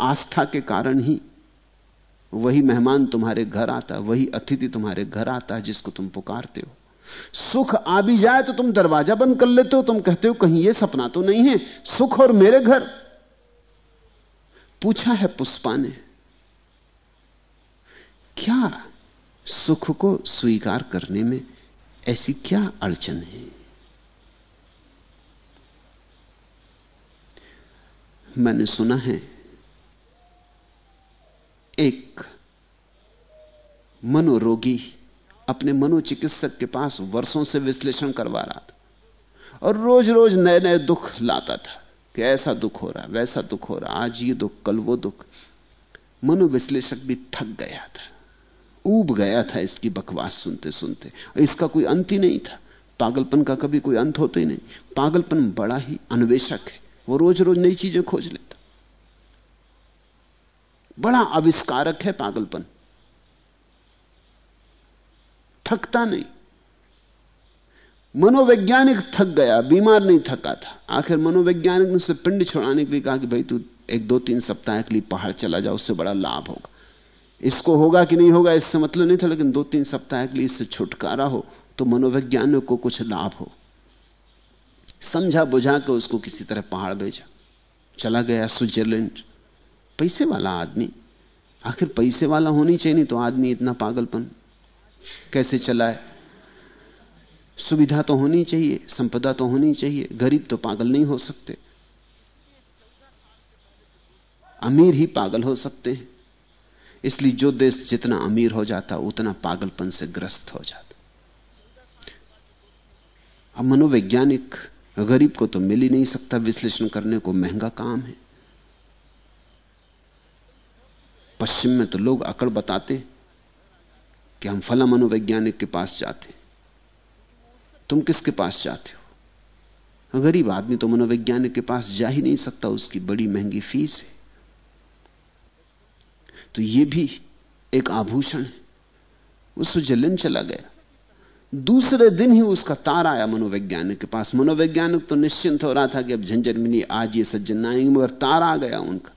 आस्था के कारण ही वही मेहमान तुम्हारे घर आता, वही अतिथि तुम्हारे घर आता है जिसको तुम पुकारते हो। सुख आ भी जाए तो तुम दरवाज़ा बंद कर लेते हो, तुम कहते हो कहीं यह सपना तो नहीं है, सुख और मेरे घर। पूछा है पुष्पा ने, क्या सुख को स्वीकार करने में ऐसी क्या अड़चन है? मैंने सुना है एक मनोरोगी अपने मनोचिकित्सक के पास वर्षों से विश्लेषण करवा रहा था और रोज रोज नए नए दुख लाता था कि ऐसा दुख हो रहा, वैसा दुख हो रहा, आज ये दुख, कल वो दुख। मनोविश्लेषक भी थक गया था, ऊब गया था इसकी बकवास सुनते सुनते इसका कोई अंत ही नहीं था। पागलपन का कभी कोई अंत होता ही नहीं। पागलपन बड़ा ही अन्वेषक है, वो रोज रोज नई चीज़ें खोज लेता। बड़ा आविष्कारक है पागलपन। थकता नहीं। मनोवैज्ञानिक थक गया, बीमार नहीं थका था। आखिर मनोवैज्ञानिक ने उसे पिंड छुड़ाने के लिए कहा कि भाई तू एक दो तीन सप्ताह के लिए पहाड़ चला जाओ उससे बड़ा लाभ होगा। इसको होगा कि नहीं होगा, इससे मतलब नहीं था, लेकिन दो तीन सप्ताह के लिए इससे छुटकारा हो तो मनोवैज्ञानिक को कुछ लाभ हो। समझा बुझा के उसको किसी तरह पहाड़ भेजा। चला गया स्विट्जरलैंड। पैसे वाला आदमी। आखिर पैसे वाला होनी चाहिए, नहीं तो आदमी इतना पागलपन कैसे चलाए? सुविधा तो होनी चाहिए, संपदा तो होनी चाहिए, गरीब तो पागल नहीं हो सकते। अमीर ही पागल हो सकते हैं। इसलिए जो देश जितना अमीर हो जाता, उतना पागलपन से ग्रस्त हो जाता। अब मनोवैज्ञानिक गरीब को तो मिल ही नहीं सकता, विश्लेषण करने को महँगा काम है। पश्चिम में तो लोग अकड़ बताते कि हम फला मनोवैज्ञानिक के पास जाते तुम किसके पास जाते हो? गरीब आदमी तो मनोवैज्ञानिक के पास जा ही नहीं सकता, उसकी बड़ी महँगी फ़ीस है। तो यह भी एक आभूषण है। वो स्विट्जरलैंड चला गया। दूसरे दिन ही उसका तार आया मनोवैज्ञानिक के पास। मनोवैज्ञानिक तो निश्चिंत हो रहा था कि अब झंझट मिली आज ये सज्जन आएँगे, मगर तार आ गया उनका।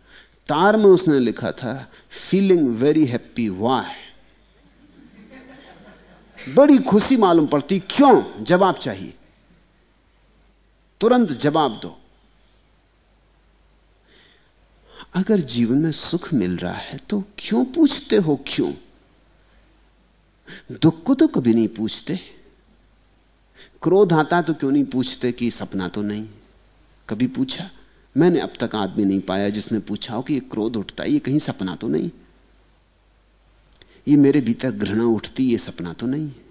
तार में उसने लिखा था फीलिंग वेरी हैप्पी वाह बड़ी खुशी मालूम पड़ती, क्यों? जवाब चाहिए। तुरंत जवाब दो। अगर जीवन में सुख मिल रहा है तो क्यों पूछते हो क्यों? दुख को तो कभी नहीं पूछते। क्रोध आता तो क्यों नहीं पूछते कि सपना तो नहीं? कभी पूछा? मैंने अब तक आदमी नहीं पाया जिसने पूछा हो कि ये क्रोध उठता है, ये कहीं सपना तो नहीं। ये मेरे भीतर घृणा उठती ये सपना तो नहीं है।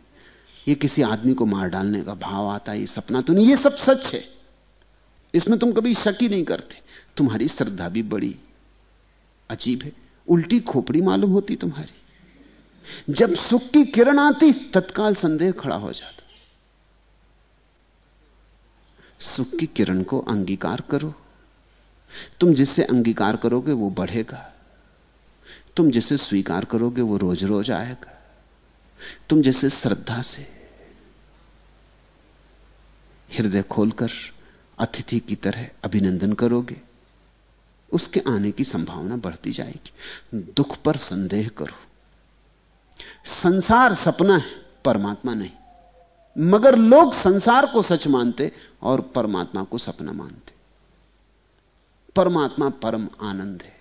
ये किसी आदमी को मार डालने का भाव आता है, ये सपना तो नहीं, ये सब सच है। इसमें तुम कभी शक ही नहीं करते। तुम्हारी श्रद्धा भी बड़ी अजीब है। उल्टी खोपड़ी मालूम होती तुम्हारी। जब सुख की किरण आती, तत्काल संदेह खड़ा हो जाता। सुख की किरण को अंगीकार करो। तुम जिससे अंगीकार करोगे वो बढ़ेगा। तुम जिसे स्वीकार करोगे वो रोज रोज आएगा। तुम जैसे श्रद्धा से हृदय खोलकर अतिथि की तरह अभिनंदन करोगे, उसके आने की संभावना बढ़ती जाएगी। दुख पर संदेह करो। संसार सपना है, परमात्मा नहीं। मगर लोग संसार को सच मानते और परमात्मा को सपना मानते। परमात्मा परम आनंद है।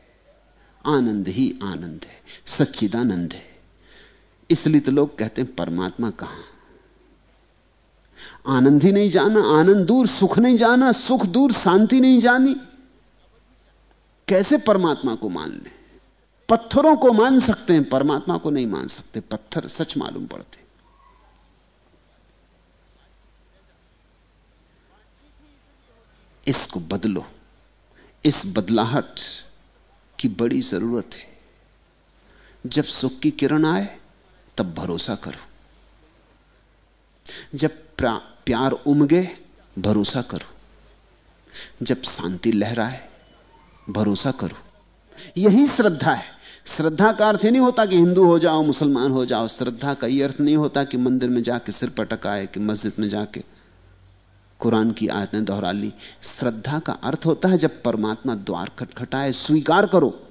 आनंद ही आनंद है। सच्चिदानंद है। इसलिए तो लोग कहते हैं, परमात्मा कहाँ? आनंद ही नहीं जाना, आनंद दूर, सुख नहीं जाना, सुख दूर, शांति नहीं जानी। कैसे परमात्मा को मान ले? पत्थरों को मान सकते हैं, परमात्मा को नहीं मान सकते। पत्थर सच मालूम पड़ते इसको बदलो। इस बदलाहट की बड़ी ज़रूरत है। जब सुख की किरण आए, तब भरोसा करो। जब प्यार उमगे, भरोसा करो। जब शांति लहराए, भरोसा करो। यही श्रद्धा है। श्रद्धा का अर्थ नहीं होता कि हिंदू हो जाओ, मुसलमान हो जाओ। श्रद्धा का यह अर्थ नहीं होता कि मंदिर में जाके सिर पटकाए, कि मस्जिद में जाके कुरान की आयतें दोहरा ली। श्रद्धा का अर्थ होता है जब परमात्मा द्वार खटखटाए, स्वीकार करो।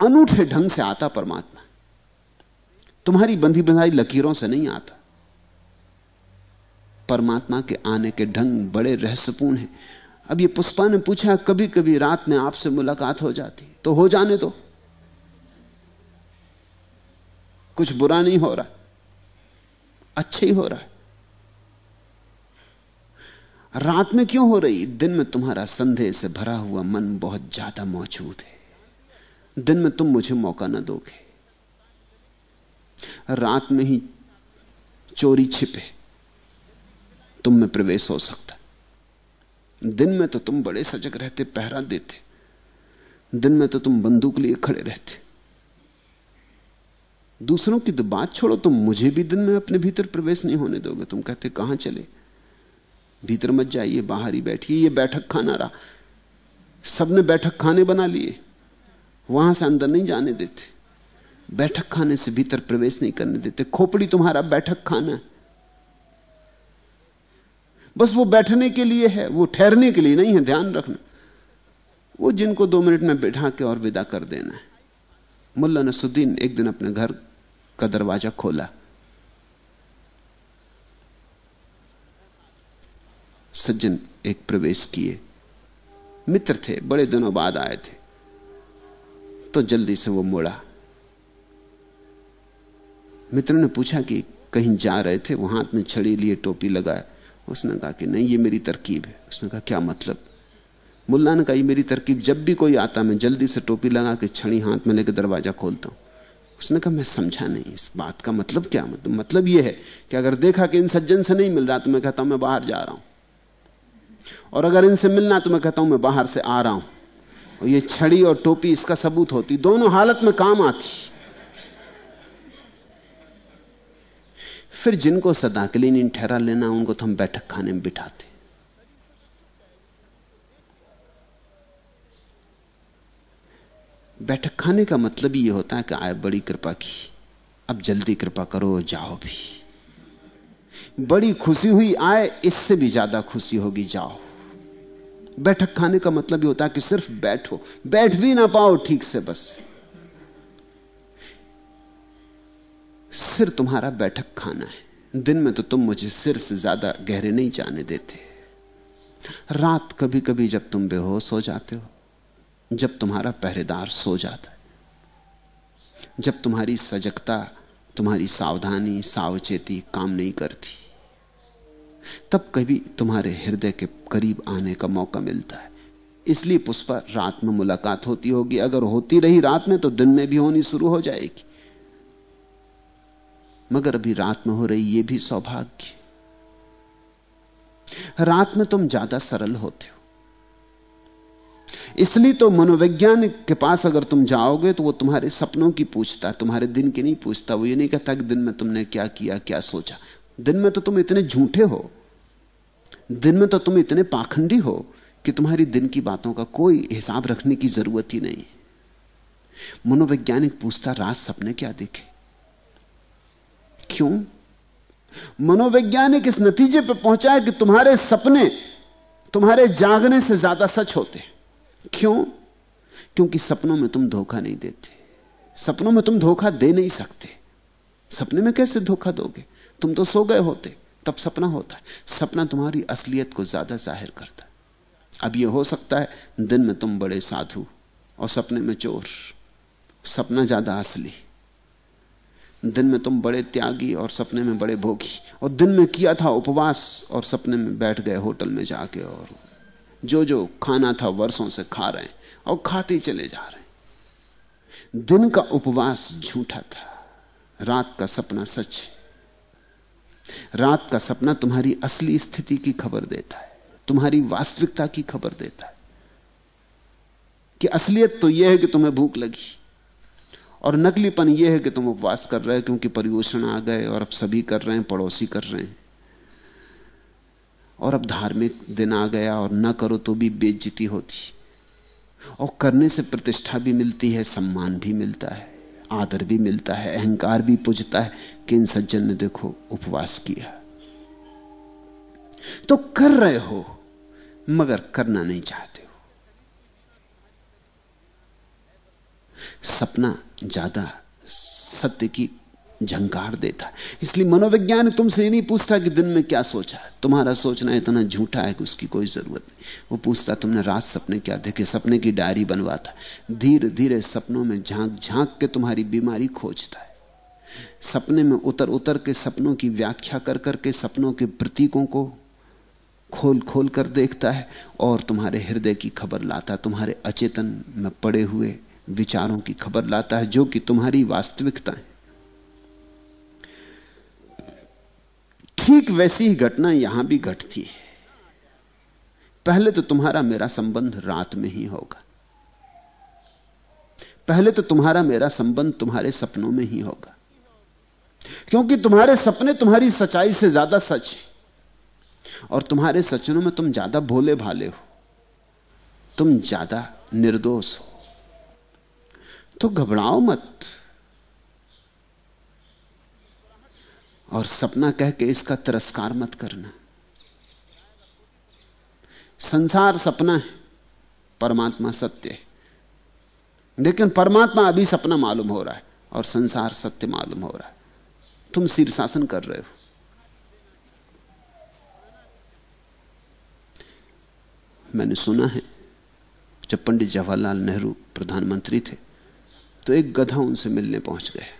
अनूठे ढंग से आता परमात्मा। तुम्हारी बंधी बंधाई लकीरों से नहीं आता। परमात्मा के आने के ढंग बड़े रहस्यपूर्ण हैं। अब ये पुष्पा ने पूछा कभी कभी रात में आपसे मुलाकात हो जाती। तो हो जाने दो। कुछ बुरा नहीं हो रहा। अच्छा ही हो रहा है। रात में क्यों हो रही? दिन में तुम्हारा संदेह से भरा हुआ मन बहुत ज़्यादा मौजूद है। दिन में तुम मुझे मौका ना दोगे। रात में ही चोरी छिपे, तुम में प्रवेश हो सकता। दिन में तो तुम बड़े सजग रहते, पहरा देते। दिन में तो तुम बंदूक लिए खड़े रहते। दूसरों की तो बात छोड़ो, तुम मुझे भी दिन में अपने भीतर प्रवेश नहीं होने दोगे। तुम कहते, कहाँ चले? भीतर मत जाइए, बाहर ही बैठिए, ये बैठक खाना रहा। सबने बैठक खाने बना लिए। वहाँ से अंदर नहीं जाने देते। बैठक खाने से भीतर प्रवेश नहीं करने देते। खोपड़ी तुम्हारा बैठक खाना बस वो बैठने के लिए है, वो ठहरने के लिए नहीं है, ध्यान रखना। वो जिनको दो मिनट में बैठा के और विदा कर देना है। मुल्ला नसुद्दीन एक दिन अपने घर का दरवाज़ा खोला। सज्जन एक प्रवेश किए। मित्र थे, बड़े दिनों बाद आए थे। तो जल्दी से वो मुड़ा। मित्र ने पूछा कि कहीं जा रहे थे, वहाँ हाथ में छड़ी लिए टोपी लगाए। उसने कहा कि नहीं, ये मेरी तरकीब है। उसने कहा, क्या मतलब? मुल्ला ने कहा, ये मेरी तरकीब, जब भी कोई आता, मैं जल्दी से टोपी लगा के छड़ी हाथ में लेकर दरवाज़ा खोलता हूँ। उसने कहा, मैं समझा नहीं, इस बात का मतलब क्या? मतलब मतलब यह है कि अगर देखा कि इन सज्जन से नहीं मिल रहा तो मैं कहता हूँ, मैं बाहर जा रहा हूँ। और अगर इनसे मिलना तो मैं कहता हूँ, मैं बाहर से आ रहा हूँ। और ये छड़ी और टोपी, इसका सबूत होती। दोनों हालत में काम आती। फिर जिनको सदा के लिए ठहरा लेना, उनको तो हम बैठक खाने में बिठाते। बैठक खाने का मतलब ये होता है कि आए, बड़ी कृपा की। अब जल्दी कृपा करो जाओ भी। बड़ी खुशी हुई, आए, इससे भी ज़्यादा खुशी होगी, जाओ। बैठक खाने का मतलब ये होता है कि सिर्फ़ बैठो, बैठ भी ना पाओ, ठीक से बस। सिर तुम्हारा बैठक खाना है। दिन में तो तुम मुझे सिर से ज़्यादा गहरे नहीं जाने देते। रात कभी कभी जब तुम बेहोश हो जाते हो, जब तुम्हारा पहरेदार सो जाता है, जब तुम्हारी सजगता तुम्हारी सावधानी, सावचेती काम नहीं करती। तब कभी तुम्हारे हृदय के करीब आने का मौका मिलता है। इसलिए पुष्पा रात में मुलाकात होती होगी। अगर होती रही रात में तो दिन में भी होनी शुरू हो जाएगी। मगर अभी रात में हो रही यह भी सौभाग्य। रात में तुम ज़्यादा सरल होते हो। इसलिए तो मनोवैज्ञानिक के पास अगर तुम जाओगे तो वो तुम्हारे सपनों की पूछता तुम्हारे दिन की नहीं पूछता। वो ये नहीं कहता कि दिन में तुमने क्या किया, क्या सोचा। दिन में तो तुम इतने झूठे हो। दिन में तो तुम इतने पाखंडी हो कि तुम्हारी दिन की बातों का कोई हिसाब रखने की ज़रूरत ही नहीं। मनोवैज्ञानिक पूछता रात सपने क्या देखे? क्यों? मनोवैज्ञानिक इस नतीजे पर पहुँचा है कि तुम्हारे सपने तुम्हारे जागने से ज़्यादा सच होते क्यों? क्योंकि सपनों में तुम धोखा नहीं देते। सपनों में तुम धोखा दे नहीं सकते। सपने में कैसे धोखा दोगे? तुम तो सो गए होते, तब सपना होता। है सपना तुम्हारी असलियत को ज़्यादा ज़ाहिर करता। है अब यह हो सकता है, दिन में तुम बड़े साधु और सपने में चोर। सपना ज़्यादा असली। दिन में तुम बड़े त्यागी और सपने में बड़े भोगी। और दिन में किया था उपवास और सपने में बैठ गए होटल में जाके और जो जो खाना था वर्षों से खा रहे हैं और खाते चले जा रहे हैं। दिन का उपवास झूठा था, रात का सपना सच है। रात का सपना तुम्हारी असली स्थिति की खबर देता है, तुम्हारी वास्तविकता की खबर देता है। कि असलियत तो यह है कि तुम्हें भूख लगी, और नकलीपन यह है कि तुम उपवास कर रहे हो क्योंकि परियोषण आ गए और अब सभी कर रहे हैं, पड़ोसी कर रहे हैं। और अब धार्मिक दिन आ गया और ना करो तो भी बेज्जती होती। और करने से प्रतिष्ठा भी मिलती है, सम्मान भी मिलता है, आदर भी मिलता है, अहंकार भी पूजता है कि इन सज्जन ने देखो उपवास किया। तो कर रहे हो, मगर करना नहीं चाहते हो। सपना ज़्यादा सत्य की झंकार देता इसलिए मनोविज्ञान तुमसे नहीं पूछता कि दिन में क्या सोचा तुम्हारा सोचना इतना झूठा है कि उसकी कोई ज़रूरत नहीं। वो पूछता, तुमने रात सपने क्या देखे? सपने की डायरी बनवाता धीरे धीरे सपनों में झाँक झाँक के तुम्हारी बीमारी खोजता है। सपने में उतर उतर के सपनों की व्याख्या कर करके सपनों के प्रतीकों को खोल खोल कर देखता है और तुम्हारे हृदय की खबर लाता तुम्हारे अचेतन में पड़े हुए विचारों की खबर लाता है, जो कि तुम्हारी वास्तविकता है। ठीक वैसी ही घटना यहाँ भी घटती है। पहले तो तुम्हारा मेरा संबंध रात में ही होगा। पहले तो तुम्हारा मेरा संबंध तुम्हारे सपनों में ही होगा। क्योंकि तुम्हारे सपने तुम्हारी सच्चाई से ज़्यादा सच है। और तुम्हारे सचनों में तुम ज़्यादा भोले भाले हो। तुम ज़्यादा निर्दोष हो। तो घबराओ मत। और सपना कह के इसका तिरस्कार मत करना। संसार सपना है, परमात्मा सत्य है। लेकिन परमात्मा अभी सपना मालूम हो रहा है और संसार सत्य मालूम हो रहा है। तुम शीर्षासन कर रहे हो। मैंने सुना है, जब पंडित जवाहरलाल नेहरू प्रधानमंत्री थे तो एक गधा उनसे मिलने पहुँच गया।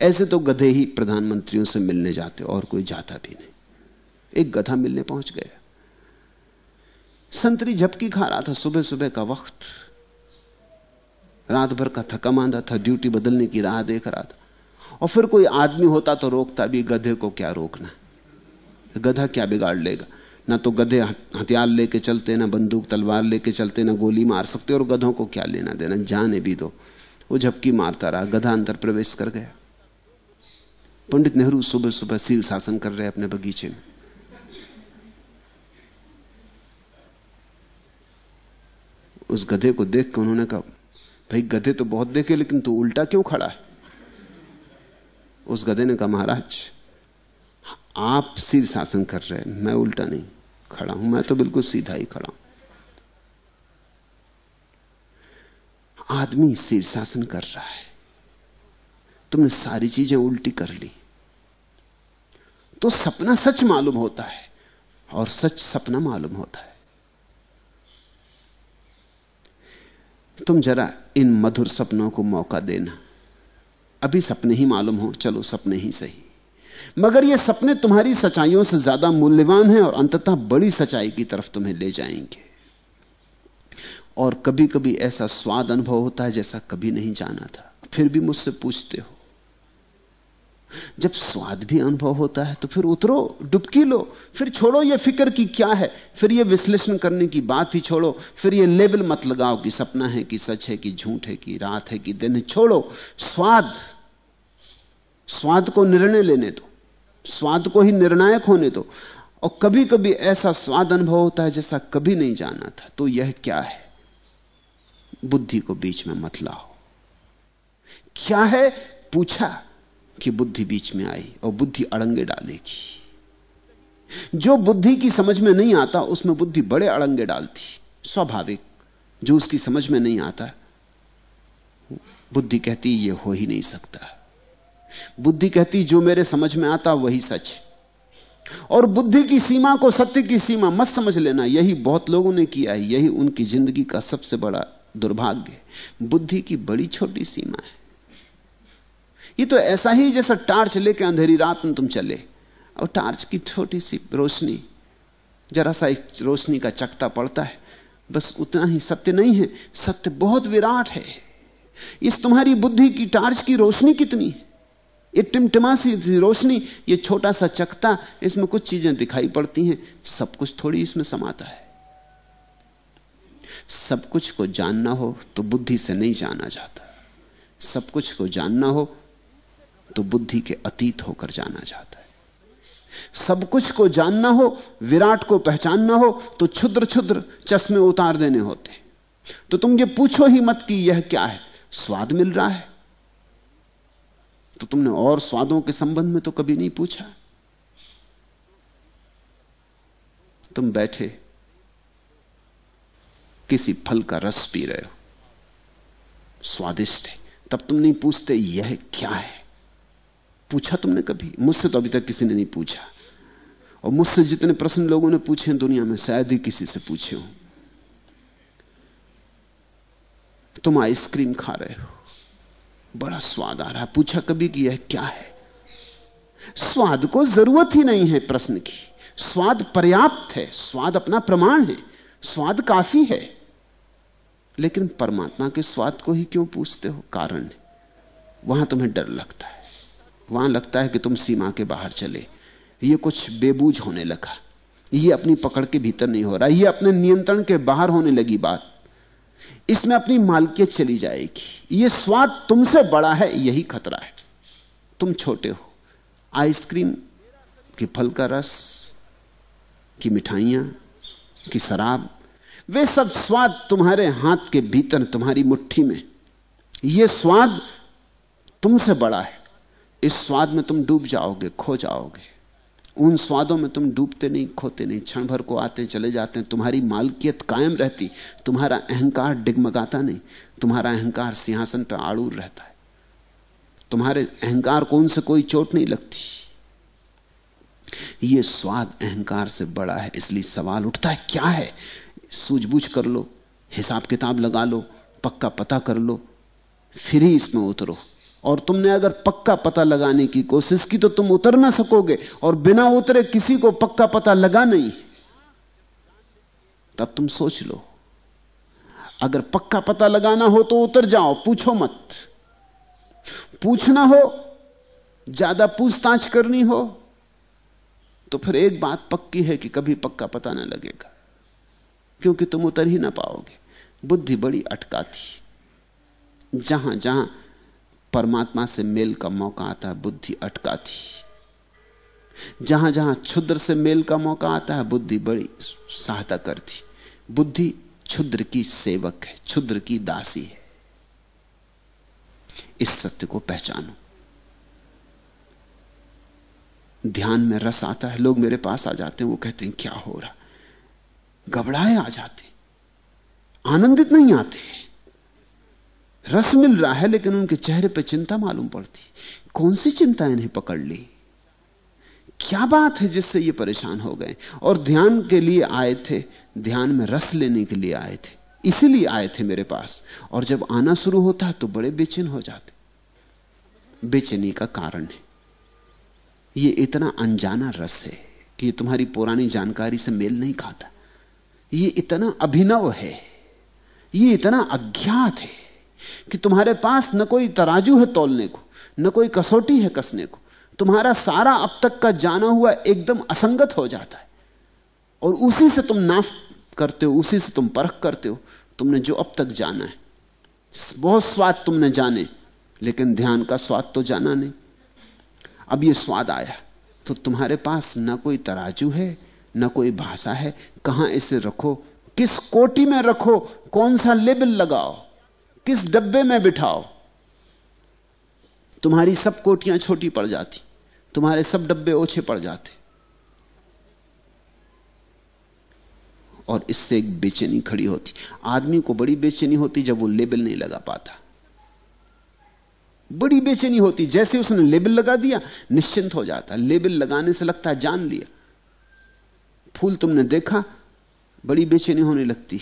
ऐसे तो गधे ही प्रधानमंत्रियों से मिलने जाते और कोई जाता भी नहीं। एक गधा मिलने पहुँच गया। संतरी झपकी खा रहा था सुबह सुबह का वक्त। रात भर का थका मांदा था, ड्यूटी बदलने की राह देख रहा था। और फिर कोई आदमी होता तो रोकता भी, गधे को क्या रोकना? गधा क्या बिगाड़ लेगा? ना तो गधे हथियार लेके चलते, ना बंदूक, तलवार लेके चलते, ना गोली मार सकते, और गधों को क्या लेना देना? जाने भी दो। वो झपकी मारता रहा, गधा अंदर प्रवेश कर गया। पंडित नेहरू सुबह सुबह सील शासन कर रहे हैं अपने बगीचे में। उस गधे को देख के उन्होंने कहा, भाई, गधे तो बहुत देखे, लेकिन तू उल्टा क्यों खड़ा है? उस गधे ने कहा, महाराज, आप सिर शासन कर रहे हैं, मैं उल्टा नहीं खड़ा हूँ, मैं तो बिल्कुल सीधा ही खड़ा हूँ। आदमी सिर शासन कर रहा है। तुमने सारी चीज़ें उल्टी कर ली। तो सपना सच मालूम होता है और सच सपना मालूम होता है। तुम जरा इन मधुर सपनों को मौका देना। अभी सपने ही मालूम हो, चलो सपने ही सही। मगर ये सपने तुम्हारी सच्चाइयों से ज़्यादा मूल्यवान हैं और अंततः बड़ी सच्चाई की तरफ़ तुम्हें ले जाएँगे। और कभी कभी ऐसा स्वाद अनुभव होता है जैसा कभी नहीं जाना था। फिर भी मुझसे पूछते हो जब स्वाद भी अनुभव होता है तो फिर उतरो, डुबकी लो, फिर छोड़ो ये फ़िक्र की क्या है? फिर ये विश्लेषण करने की बात ही छोड़ो, फिर ये लेबल मत लगाओ कि सपना है कि सच है कि झूठ है कि रात है कि दिन है। छोड़ो, स्वाद स्वाद को निर्णय लेने दो, स्वाद को ही निर्णायक होने दो। और कभी कभी ऐसा स्वाद अनुभव होता है जैसा कभी नहीं जाना था तो यह क्या है? बुद्धि को बीच में मत लाओ। क्या है? पूछा। कि बुद्धि बीच में आई और बुद्धि अड़ंगे डालेगी। जो बुद्धि की समझ में नहीं आता, उसमें बुद्धि बड़े अड़ंगे डालती। स्वाभाविक, जो उसकी समझ में नहीं आता, बुद्धि कहती, ये हो ही नहीं सकता। बुद्धि कहती, जो मेरे समझ में आता, वही सच है। और बुद्धि की सीमा को सत्य की सीमा मत समझ लेना। यही बहुत लोगों ने किया है। यही उनकी ज़िंदगी का सबसे बड़ा दुर्भाग्य बुद्धि की बड़ी छोटी सीमा है। ये तो ऐसा ही जैसा टार्च लेके अंधेरी रात में तुम चले। और टार्च की छोटी सी रोशनी, जरा सा एक रोशनी का चकता पड़ता है। बस उतना ही सत्य नहीं है, सत्य बहुत विराट है। इस तुम्हारी बुद्धि की टार्च की रोशनी कितनी है? ये टिमटिमासी रोशनी, ये छोटा सा चकता, इसमें कुछ चीज़ें दिखाई पड़ती हैं, सब कुछ थोड़ी इसमें समाता है। सब कुछ को जानना हो तो बुद्धि से नहीं जाना जाता। सब कुछ को जानना हो तो बुद्धि के अतीत होकर जाना जाता है। सब कुछ को जानना हो, विराट को पहचानना हो तो क्षुद्र क्षुद्र चश्मे उतार देने होते तो तुम ये पूछो ही मत कि यह क्या है? स्वाद मिल रहा है। तो तुमने और स्वादों के संबंध में तो कभी नहीं पूछा। तुम बैठे, किसी फल का रस पी रहे हो। स्वादिष्ट है। तब तुम नहीं पूछते यह क्या है? पूछा तुमने कभी? मुझसे तो अभी तक किसी ने नहीं पूछा। और मुझसे जितने प्रश्न लोगों ने पूछे हैं दुनिया में, शायद ही किसी से पूछे हो। तुम आइसक्रीम खा रहे हो। बड़ा स्वाद आ रहा है। पूछा कभी कि यह क्या है? स्वाद को ज़रूरत ही नहीं है प्रश्न की। स्वाद पर्याप्त है। स्वाद अपना प्रमाण है। स्वाद काफ़ी है। लेकिन परमात्मा के स्वाद को ही क्यों पूछते हो? कारण है। वहाँ तुम्हें डर लगता है। वहाँ लगता है कि तुम सीमा के बाहर चले। ये कुछ बेबूझ होने लगा। ये अपनी पकड़ के भीतर नहीं हो रहा। ये अपने नियंत्रण के बाहर होने लगी बात। इसमें अपनी मालकियत चली जाएगी। ये स्वाद तुमसे बड़ा है, यही खतरा है। तुम छोटे हो। आइसक्रीम की फल का रस, की मिठाइयाँ, की शराब, वे सब स्वाद तुम्हारे हाथ के भीतर, तुम्हारी मुट्ठी में। यह स्वाद तुमसे बड़ा है। इस स्वाद में तुम डूब जाओगे, खो जाओगे। उन स्वादों में तुम डूबते नहीं, खोते नहीं। क्षण भर को आते चले जाते हैं। तुम्हारी मालकियत कायम रहती। तुम्हारा अहंकार डिगमगाता नहीं। तुम्हारा अहंकार सिंहासन पर आड़ूर रहता है। तुम्हारे अहंकार को उनसे कोई चोट नहीं लगती। यह स्वाद अहंकार से बड़ा है, इसलिए सवाल उठता है, क्या है? सूझबूझ कर लो हिसाब किताब लगा लो, पक्का पता कर लो, फिर ही इसमें उतरो। और तुमने अगर पक्का पता लगाने की कोशिश की तो तुम उतर ना सकोगे और बिना उतरे किसी को पक्का पता लगा नहीं। तब तुम सोच लो, अगर पक्का पता लगाना हो तो उतर जाओ, पूछो मत। पूछना हो, ज़्यादा पूछताछ करनी हो तो फिर एक बात पक्की है कि कभी पक्का पता ना लगेगा, क्योंकि तुम उतर ही ना पाओगे। बुद्धि बड़ी अटकाती जहाँ जहाँ परमात्मा से मेल का मौका आता है, बुद्धि अटकाती। जहाँ जहाँ क्षुद्र से मेल का मौका आता है, बुद्धि बड़ी सहायता करती। बुद्धि क्षुद्र की सेवक है, क्षुद्र की दासी है। इस सत्य को पहचानो। ध्यान में रस आता है, लोग मेरे पास आ जाते हैं, वो कहते हैं, क्या हो रहा? घबराए आ जाते आनंदित नहीं आते रस मिल रहा है, लेकिन उनके चेहरे पर चिंता मालूम पड़ती। कौन सी चिंता इन्हें पकड़ ली? क्या बात है जिससे ये परेशान हो गए? और ध्यान के लिए आए थे, ध्यान में रस लेने के लिए आए थे, इसीलिए आए थे मेरे पास। और जब आना शुरू होता है तो बड़े बेचैन हो जाते। बेचैनी का कारण है। ये इतना अनजाना रस है कि तुम्हारी पुरानी जानकारी से मेल नहीं खाता। ये इतना अभिनव है। ये इतना अज्ञात है। कि तुम्हारे पास न कोई तराजू है तोलने को, न कोई कसौटी है कसने को। तुम्हारा सारा अब तक का जाना हुआ एकदम असंगत हो जाता है। और उसी से तुम नाफ करते हो, उसी से तुम परख करते हो, तुमने जो अब तक जाना है। बहुत स्वाद तुमने जाने, लेकिन ध्यान का स्वाद तो जाना नहीं। अब यह स्वाद आया तो तुम्हारे पास न कोई तराजू है, न कोई भाषा है, कहाँ इसे रखो, किस कोटी में रखो, कौन सा लेबल लगाओ? किस डब्बे में बिठाओ, तुम्हारी सब कोटियाँ छोटी पड़ जाती, तुम्हारे सब डब्बे ओछे पड़ जाते। और इससे एक बेचैनी खड़ी होती। आदमी को बड़ी बेचैनी होती जब वो लेबल नहीं लगा पाता। बड़ी बेचैनी होती, जैसे उसने लेबल लगा दिया, निश्चिंत हो जाता। लेबल लगाने से लगता है, जान लिया। फूल तुमने देखा, बड़ी बेचैनी होने लगती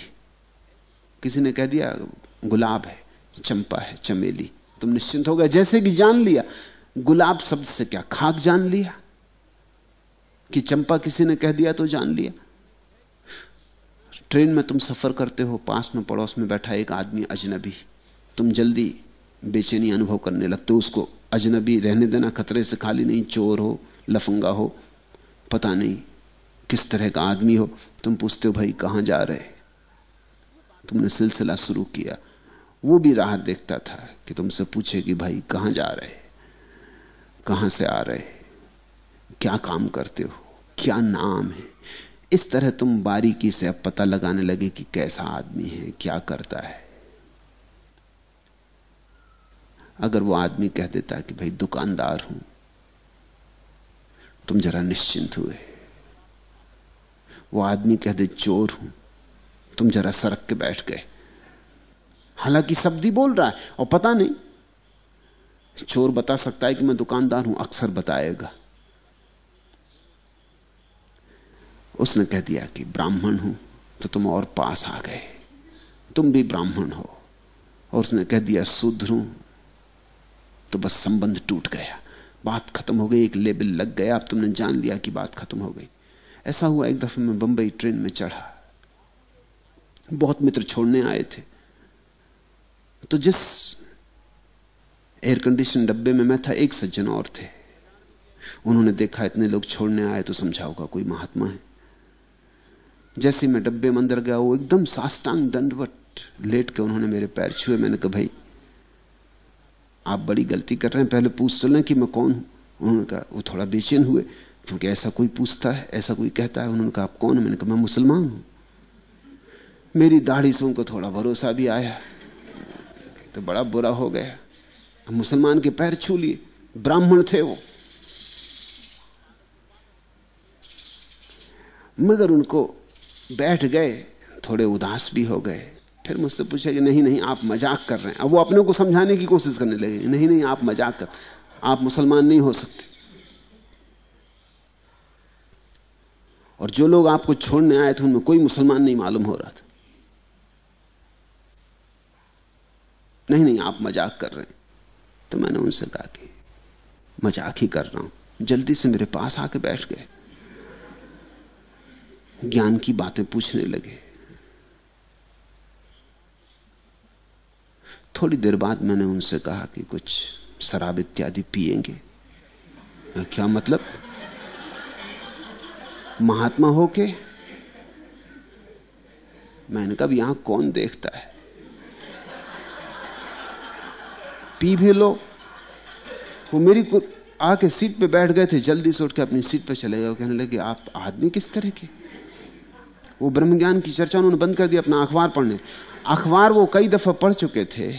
किसी ने कह दिया गुलाब है, चंपा है, चमेली। तुम निश्चिंत हो गए। जैसे कि जान लिया, गुलाब शब्द से क्या? खाक जान लिया? कि चंपा किसी ने कह दिया तो जान लिया? ट्रेन में तुम सफ़र करते हो, पास में पड़ोस में बैठा एक आदमी अजनबी। तुम जल्दी बेचैनी अनुभव करने लगते हो उसको। अजनबी, रहने देना, खतरे से खाली नहीं, चोर हो, लफंगा हो, पता नहीं किस तरह का आदमी हो। तुम पूछते हो, भाई, कहाँ जा रहे तुमने सिलसिला शुरू किया। वो भी राह देखता था कि तुमसे पूछे कि भाई, कहाँ जा रहे कहाँ से आ रहे क्या काम करते हो? क्या नाम है? इस तरह तुम बारीकी से अब पता लगाने लगे कि कैसा आदमी है, क्या करता है। अगर वो आदमी कह देता कि भाई, दुकानदार हूँ, तुम जरा निश्चिंत हुए। वो आदमी कह दे, चोर हूँ, तुम जरा सरक के बैठ गए। हालाँकि शब्द ही बोल रहा है और पता नहीं। चोर बता सकता है कि मैं दुकानदार हूँ, अक्सर बताएगा। उसने कह दिया कि ब्राह्मण हूँ तो तुम और पास आ गए। तुम भी ब्राह्मण हो। और उसने कह दिया शूद्र हूँ तो बस संबंध टूट गया। बात खत्म हो गई, एक लेबल लग गया। अब तुमने जान लिया कि बात खत्म हो गई। ऐसा हुआ, एक दफे मैं बंबई ट्रेन में चढ़ा। बहुत मित्र छोड़ने आए थे। तो जिस एयर कंडीशन डब्बे में मैं था, एक सज्जन और थे। उन्होंने देखा, इतने लोग छोड़ने आए तो समझा होगा कोई महात्मा है। जैसे मैं डब्बे में अंदर गया, वो एकदम साष्टांग दंडवट लेट के उन्होंने मेरे पैर छुए। मैंने कहा, भाई, आप बड़ी गलती कर रहे हैं। पहले पूछ चलें कि मैं कौन हूँ? उन्होंने कहा, वो थोड़ा बेचैन हुए, क्योंकि ऐसा कोई पूछता है, ऐसा कोई कहता है। उन्होंने कहा, आप कौन मैंने कहा, मैं मुसलमान हूँ। मेरी दाढ़ी से उनको थोड़ा भरोसा भी आया। तो बड़ा बुरा हो गया। मुसलमान के पैर छू लिए। ब्राह्मण थे वो। मगर उनको बैठ गए, थोड़े उदास भी हो गए। फिर मुझसे पूछा कि नहीं नहीं, आप मज़ाक कर रहे हैं। अब वो अपने को समझाने की कोशिश करने लगे नहीं नहीं, आप मज़ाक कर आप मुसलमान नहीं हो सकते। और जो लोग आपको छोड़ने आए थे, उनमें कोई मुसलमान नहीं मालूम हो रहा था। नहीं नहीं, आप मज़ाक कर रहे हैं। तो मैंने उनसे कहा कि मज़ाक ही कर रहा हूँ। जल्दी से मेरे पास आके बैठ गए। ज्ञान की बातें पूछने लगे। थोड़ी देर बाद मैंने उनसे कहा कि कुछ शराब इत्यादि पिएँगे। क्या मतलब? महात्मा होके? मैंने कहा यहाँ कौन देखता है? पी भी लो। वो मेरी को आके सीट पे बैठ गए थे, जल्दी से उठ के अपनी सीट पे चले गए कहने लगे, आप आदमी किस तरह के? वो ब्रह्म ज्ञान की चर्चा उन्होंने बंद कर दी अपना अखबार पढ़ने। अखबार वो कई दफ़ा पढ़ चुके थे।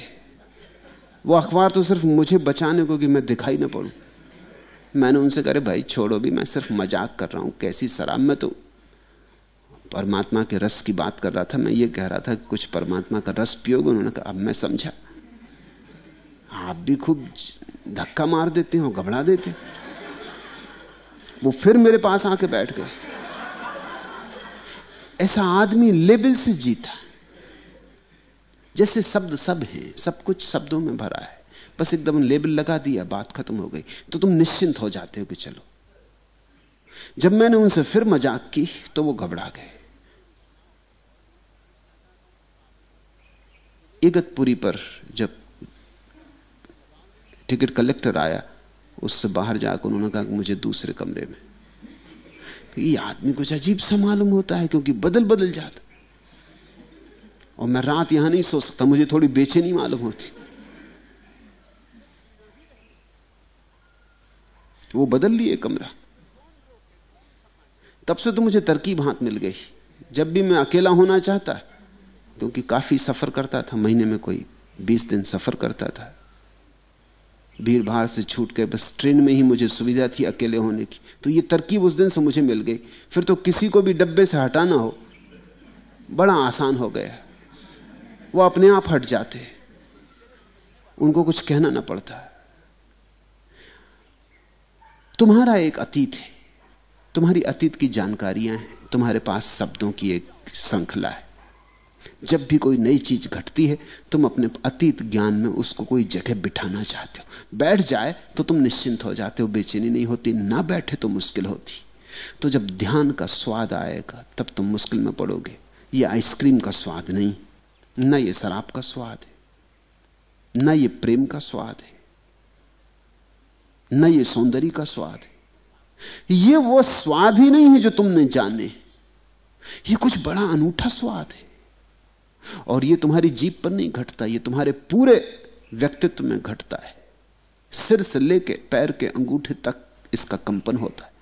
वो अखबार तो सिर्फ़ मुझे बचाने को कि मैं दिखाई ना पड़ू। मैंने उनसे कहा भाई, छोड़ो भी, मैं सिर्फ़ मज़ाक कर रहा हूँ। कैसी शराब में तो परमात्मा के रस की बात कर रहा था। मैं ये कह रहा था कुछ परमात्मा का रस पियोगे? उन्होंने कहा, अब मैं समझा। आप भी खूब धक्का मार देते हो, घबरा देते वो फिर मेरे पास आके बैठ गए। ऐसा आदमी लेबल से जीता। जैसे शब्द सब है, सब कुछ शब्दों में भरा है। बस एकदम लेबल लगा दिया, बात खत्म हो गई। तो तुम निश्चिंत हो जाते हो कि चलो। जब मैंने उनसे फिर मज़ाक की तो वो घबरा गए। इगतपुरी पर जब टिकट कलेक्टर आया, उससे बाहर जाकर उन्होंने कहा कि मुझे दूसरे कमरे में। ये आदमी कुछ अजीब सा मालूम होता है, क्योंकि बदल बदल जाता और मैं रात यहाँ नहीं सो सकता, मुझे थोड़ी बेचैनी मालूम होती। वो बदल लिए कमरा। तब से तो मुझे तरकीब हाथ मिल गई। जब भी मैं अकेला होना चाहता, क्योंकि काफ़ी सफ़र करता था, महीने में कोई बीस दिन सफ़र करता था भीड़ भाड़ से छूट के बस ट्रेन में ही मुझे सुविधा थी अकेले होने की। तो ये तरकीब उस दिन से मुझे मिल गई। फिर तो किसी को भी डब्बे से हटाना हो, बड़ा आसान हो गया। वो अपने आप हट जाते। उनको कुछ कहना ना पड़ता। तुम्हारा एक अतीत है। तुम्हारी अतीत की जानकारियाँ हैं। तुम्हारे पास शब्दों की एक श्रृंखला है। जब भी कोई नई चीज़ घटती है, तुम अपने अतीत ज्ञान में उसको कोई जगह बिठाना चाहते हो। बैठ जाए तो तुम निश्चिंत हो जाते हो, बेचैनी नहीं होती, ना बैठे तो मुश्किल होती। तो जब ध्यान का स्वाद आएगा, तब तुम मुश्किल में पड़ोगे। ये आइसक्रीम का स्वाद नहीं, न ये शराब का स्वाद है, न ये प्रेम का स्वाद है, न ये सौंदर्य का स्वाद है। ये वो स्वाद ही नहीं है जो तुमने जाने। ये कुछ बड़ा अनूठा स्वाद है। और यह तुम्हारी जीप पर नहीं घटता यह तुम्हारे पूरे व्यक्तित्व में घटता है। सिर से लेके पैर के अंगूठे तक इसका कंपन होता है।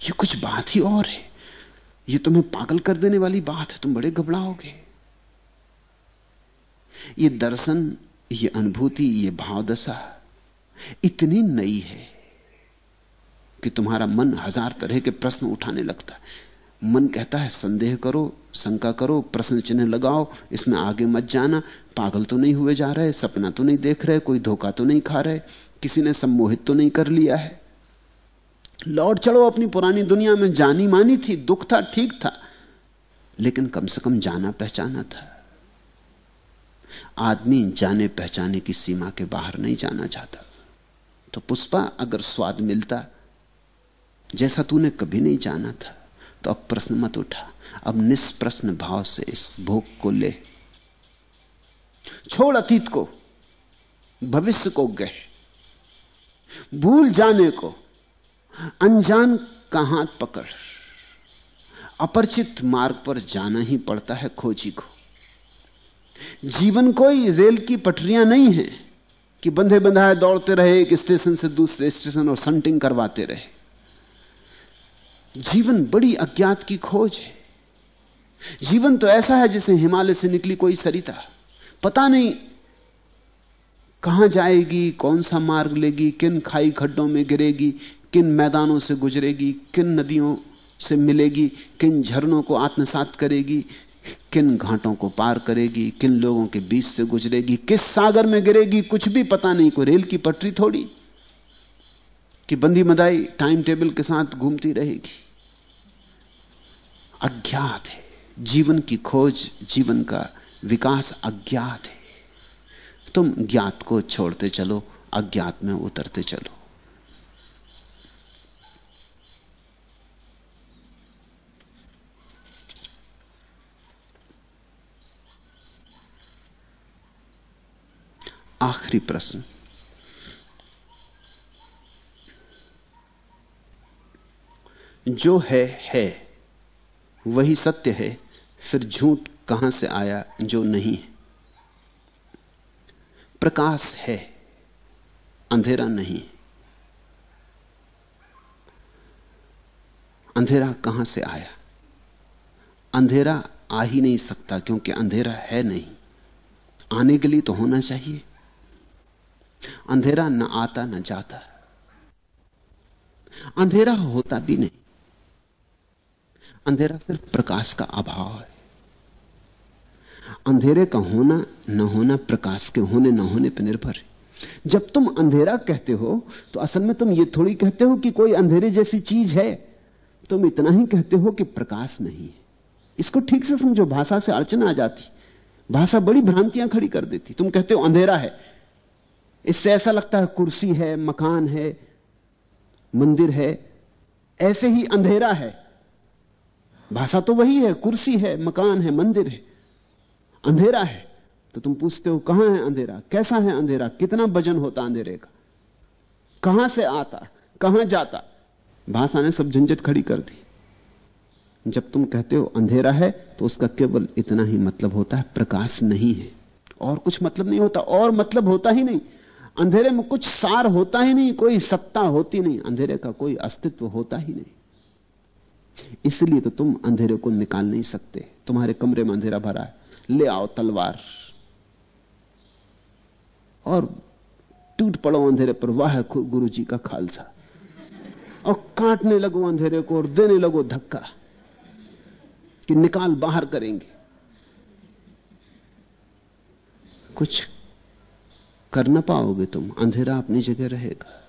ये कुछ बात ही और है। यह तुम्हें पागल कर देने वाली बात है, तुम बड़े घबराओगे। ये दर्शन, ये अनुभूति, ये भावदशा इतनी नई है कि तुम्हारा मन हज़ार तरह के प्रश्न उठाने लगता है। मन कहता है, संदेह करो, शंका करो, प्रश्न चिन्ह लगाओ, इसमें आगे मत जाना, पागल तो नहीं हुए जा रहे, सपना तो नहीं देख रहे, कोई धोखा तो नहीं खा रहे, किसी ने सम्मोहित तो नहीं कर लिया है। लौट चढ़ो अपनी पुरानी दुनिया में, जानी मानी थी, दुख था, ठीक था, लेकिन कम से कम जाना पहचाना था। आदमी जाने पहचाने की सीमा के बाहर नहीं जाना चाहता। तो पुष्पा, अगर स्वाद मिलता, जैसा तूने कभी नहीं जाना था तो अब प्रश्न मत उठा। अब निष्प्रश्न भाव से इस भोग को ले। छोड़ अतीत को, भविष्य को गह। भूल जाने को, अनजान का हाथ पकड़। अपरिचित मार्ग पर जाना ही पड़ता है खोजी को। जीवन कोई रेल की पटरियाँ नहीं है कि बंधे बंधाए दौड़ते रहे, एक स्टेशन से दूसरे स्टेशन और संटिंग करवाते रहे। जीवन बड़ी अज्ञात की खोज है। जीवन तो ऐसा है जैसे हिमालय से निकली कोई सरिता। पता नहीं कहाँ जाएगी, कौन सा मार्ग लेगी, किन खाई खड्डों में गिरेगी, किन मैदानों से गुजरेगी, किन नदियों से मिलेगी, किन झरनों को आत्मसात करेगी, किन घाटों को पार करेगी, किन लोगों के बीच से गुजरेगी, किस सागर में गिरेगी, कुछ भी पता नहीं, कोई रेल की पटरी थोड़ी। कि बंदी मदाई टाइम टेबल के साथ घूमती रहेगी। अज्ञात है। जीवन की खोज, जीवन का विकास अज्ञात है। तुम ज्ञात को छोड़ते चलो, अज्ञात में उतरते चलो। आखिरी प्रश्न। जो है है, वही सत्य है, फिर झूठ कहाँ से आया जो नहीं है? प्रकाश है, अंधेरा नहीं अंधेरा कहाँ से आया? अंधेरा आ ही नहीं सकता, क्योंकि अंधेरा है नहीं। आने के लिए तो होना चाहिए। अंधेरा न आता, न जाता। अंधेरा होता भी नहीं। अंधेरा सिर्फ़ प्रकाश का अभाव है। अंधेरे का होना, न होना प्रकाश के होने, न होने पर निर्भर है। जब तुम अंधेरा कहते हो तो असल में तुम ये थोड़ी कहते हो कि कोई अंधेरे जैसी चीज़ है। तुम इतना ही कहते हो कि प्रकाश नहीं है। इसको ठीक से समझो, भाषा से अड़चना आ जाती। भाषा बड़ी भ्रांतियाँ खड़ी कर देती। तुम कहते हो अंधेरा है। इससे ऐसा लगता है कुर्सी है, मकान है, मंदिर है। ऐसे ही अंधेरा है। भाषा तो वही है, कुर्सी है, मकान है, मंदिर है। अंधेरा है तो तुम पूछते हो, कहाँ है अंधेरा? कैसा है अंधेरा? कितना वज़न होता अंधेरे का? कहाँ से आता? कहाँ जाता? भाषा ने सब झंझट खड़ी कर दी। जब तुम कहते हो अंधेरा है तो उसका केवल इतना ही मतलब होता है, प्रकाश नहीं है। और कुछ मतलब नहीं होता, और मतलब होता ही नहीं। अंधेरे में कुछ सार होता ही नहीं, कोई सत्ता होती नहीं। अंधेरे का कोई अस्तित्व होता ही नहीं। इसलिए तो तुम अंधेरे को निकाल नहीं सकते। तुम्हारे कमरे में अंधेरा भरा है। ले आओ तलवार। और टूट पड़ो अंधेरे पर, वाह गुरु जी का खालसा। और काटने लगो अंधेरे को और देने लगो धक्का कि निकाल बाहर करेंगे। कुछ कर ना पाओगे तुम, अंधेरा अपनी जगह रहेगा।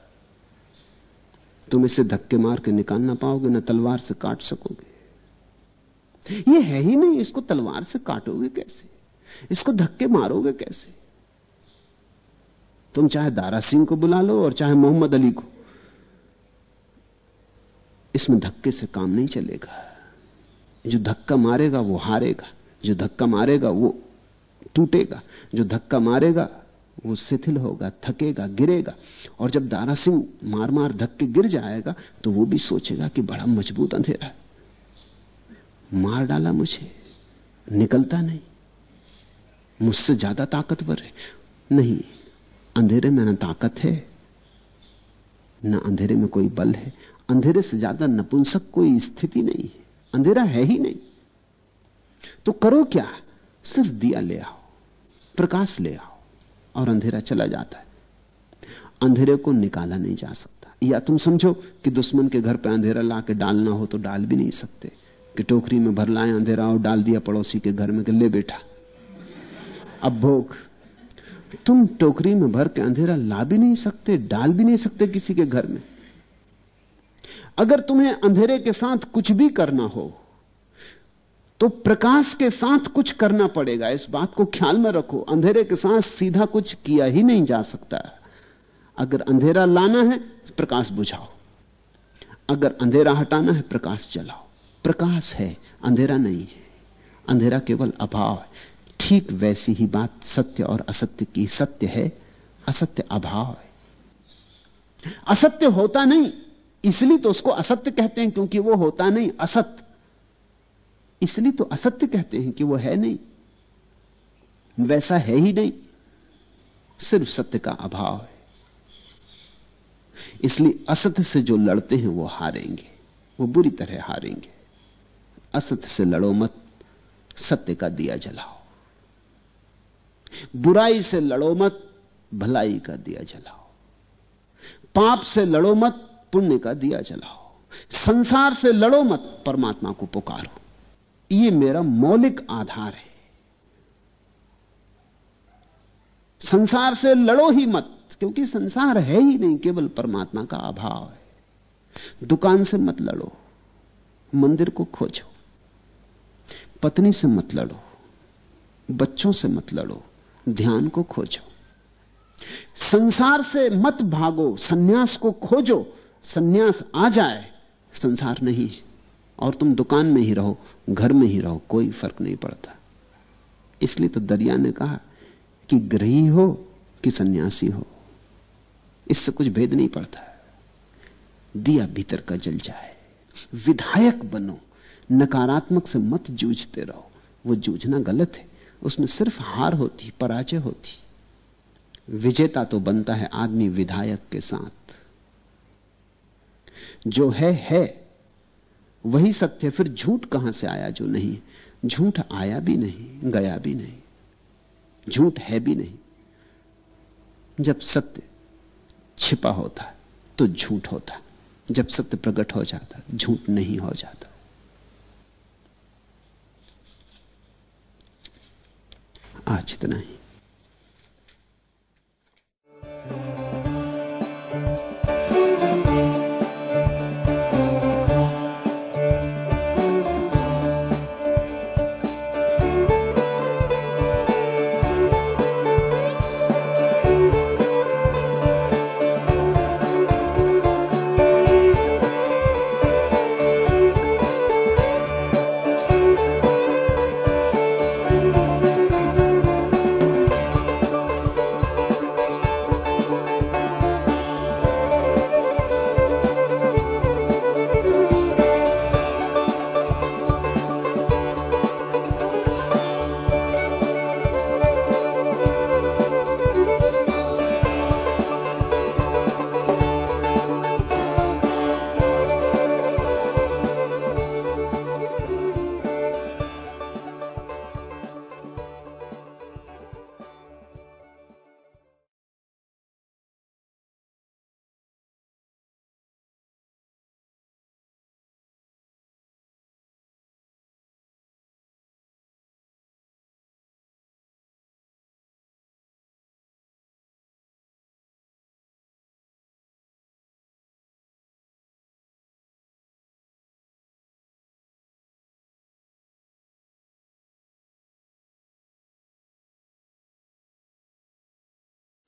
तुम इसे धक्के मार के निकाल ना पाओगे, ना तलवार से काट सकोगे। ये है ही नहीं, इसको तलवार से काटोगे कैसे? इसको धक्के मारोगे कैसे? तुम चाहे दारा सिंह को बुला लो और चाहे मोहम्मद अली को। इसमें धक्के से काम नहीं चलेगा। जो धक्का मारेगा, वो हारेगा। जो धक्का मारेगा, वो टूटेगा। जो धक्का मारेगा वो शिथिल होगा, थकेगा, गिरेगा। और जब दारा सिंह मार मार धक्के गिर जाएगा तो वो भी सोचेगा कि बड़ा मज़बूत अंधेरा है। मार डाला मुझे, निकलता नहीं। मुझसे ज़्यादा ताकतवर है। नहीं, अंधेरे में ना ताकत है, ना अंधेरे में कोई बल है। अंधेरे से ज़्यादा नपुंसक कोई स्थिति नहीं है। अंधेरा है ही नहीं। तो करो क्या? सिर्फ़ दिया ले आओ, प्रकाश ले आओ। और अंधेरा चला जाता है। अंधेरे को निकाला नहीं जा सकता। या तुम समझो कि दुश्मन के घर पर अंधेरा ला के डालना हो तो डाल भी नहीं सकते। कि टोकरी में भर लाए अंधेरा और डाल दिया पड़ोसी के घर में ले बेटा। अब भोग। तुम टोकरी में भर के अंधेरा ला भी नहीं सकते, डाल भी नहीं सकते किसी के घर में। अगर तुम्हें अंधेरे के साथ कुछ भी करना हो तो प्रकाश के साथ कुछ करना पड़ेगा। इस बात को ख्याल में रखो। अंधेरे के साथ सीधा कुछ किया ही नहीं जा सकता। अगर अंधेरा लाना है, प्रकाश बुझाओ। अगर अंधेरा हटाना है, प्रकाश जलाओ। प्रकाश है, अंधेरा नहीं है। अंधेरा केवल अभाव है। ठीक वैसी ही बात सत्य और असत्य की। सत्य है, असत्य अभाव है। असत्य होता नहीं, इसलिए तो उसको असत्य कहते हैं, क्योंकि वो होता नहीं असत्य इसलिए तो असत्य कहते हैं कि वो है नहीं। वैसा है ही नहीं। सिर्फ़ सत्य का अभाव है। इसलिए असत्य से जो लड़ते हैं, वो हारेंगे। वो बुरी तरह हारेंगे। असत्य से लड़ो मत। सत्य का दिया जलाओ। बुराई से लड़ो मत। भलाई का दिया जलाओ। पाप से लड़ो मत। पुण्य का दिया जलाओ। संसार से लड़ो मत। परमात्मा को पुकारो। यह मेरा मौलिक आधार है। संसार से लड़ो ही मत, क्योंकि संसार है ही नहीं, केवल परमात्मा का अभाव है। दुकान से मत लड़ो, मंदिर को खोजो, पत्नी से मत लड़ो, बच्चों से मत लड़ो, ध्यान को खोजो। संसार से मत भागो, सन्यास को खोजो, सन्यास आ जाए, संसार नहीं है। और तुम दुकान में ही रहो, घर में ही रहो, कोई फ़र्क नहीं पड़ता। इसलिए तो दरिया ने कहा कि ग्रही हो कि सन्यासी हो, इससे कुछ भेद नहीं पड़ता। दिया भीतर का जल जाए, विधायक बनो, नकारात्मक से मत जूझते रहो। वो जूझना गलत है, उसमें सिर्फ़ हार होती, पराजय होती। विजेता तो बनता है आदमी विधायक के साथ। जो है है वही सत्य फिर झूठ कहाँ से आया जो नहीं? झूठ आया भी नहीं, गया भी नहीं। झूठ है भी नहीं। जब सत्य छिपा होता तो झूठ होता। जब सत्य प्रकट हो जाता, झूठ नहीं हो जाता। आज इतना ही।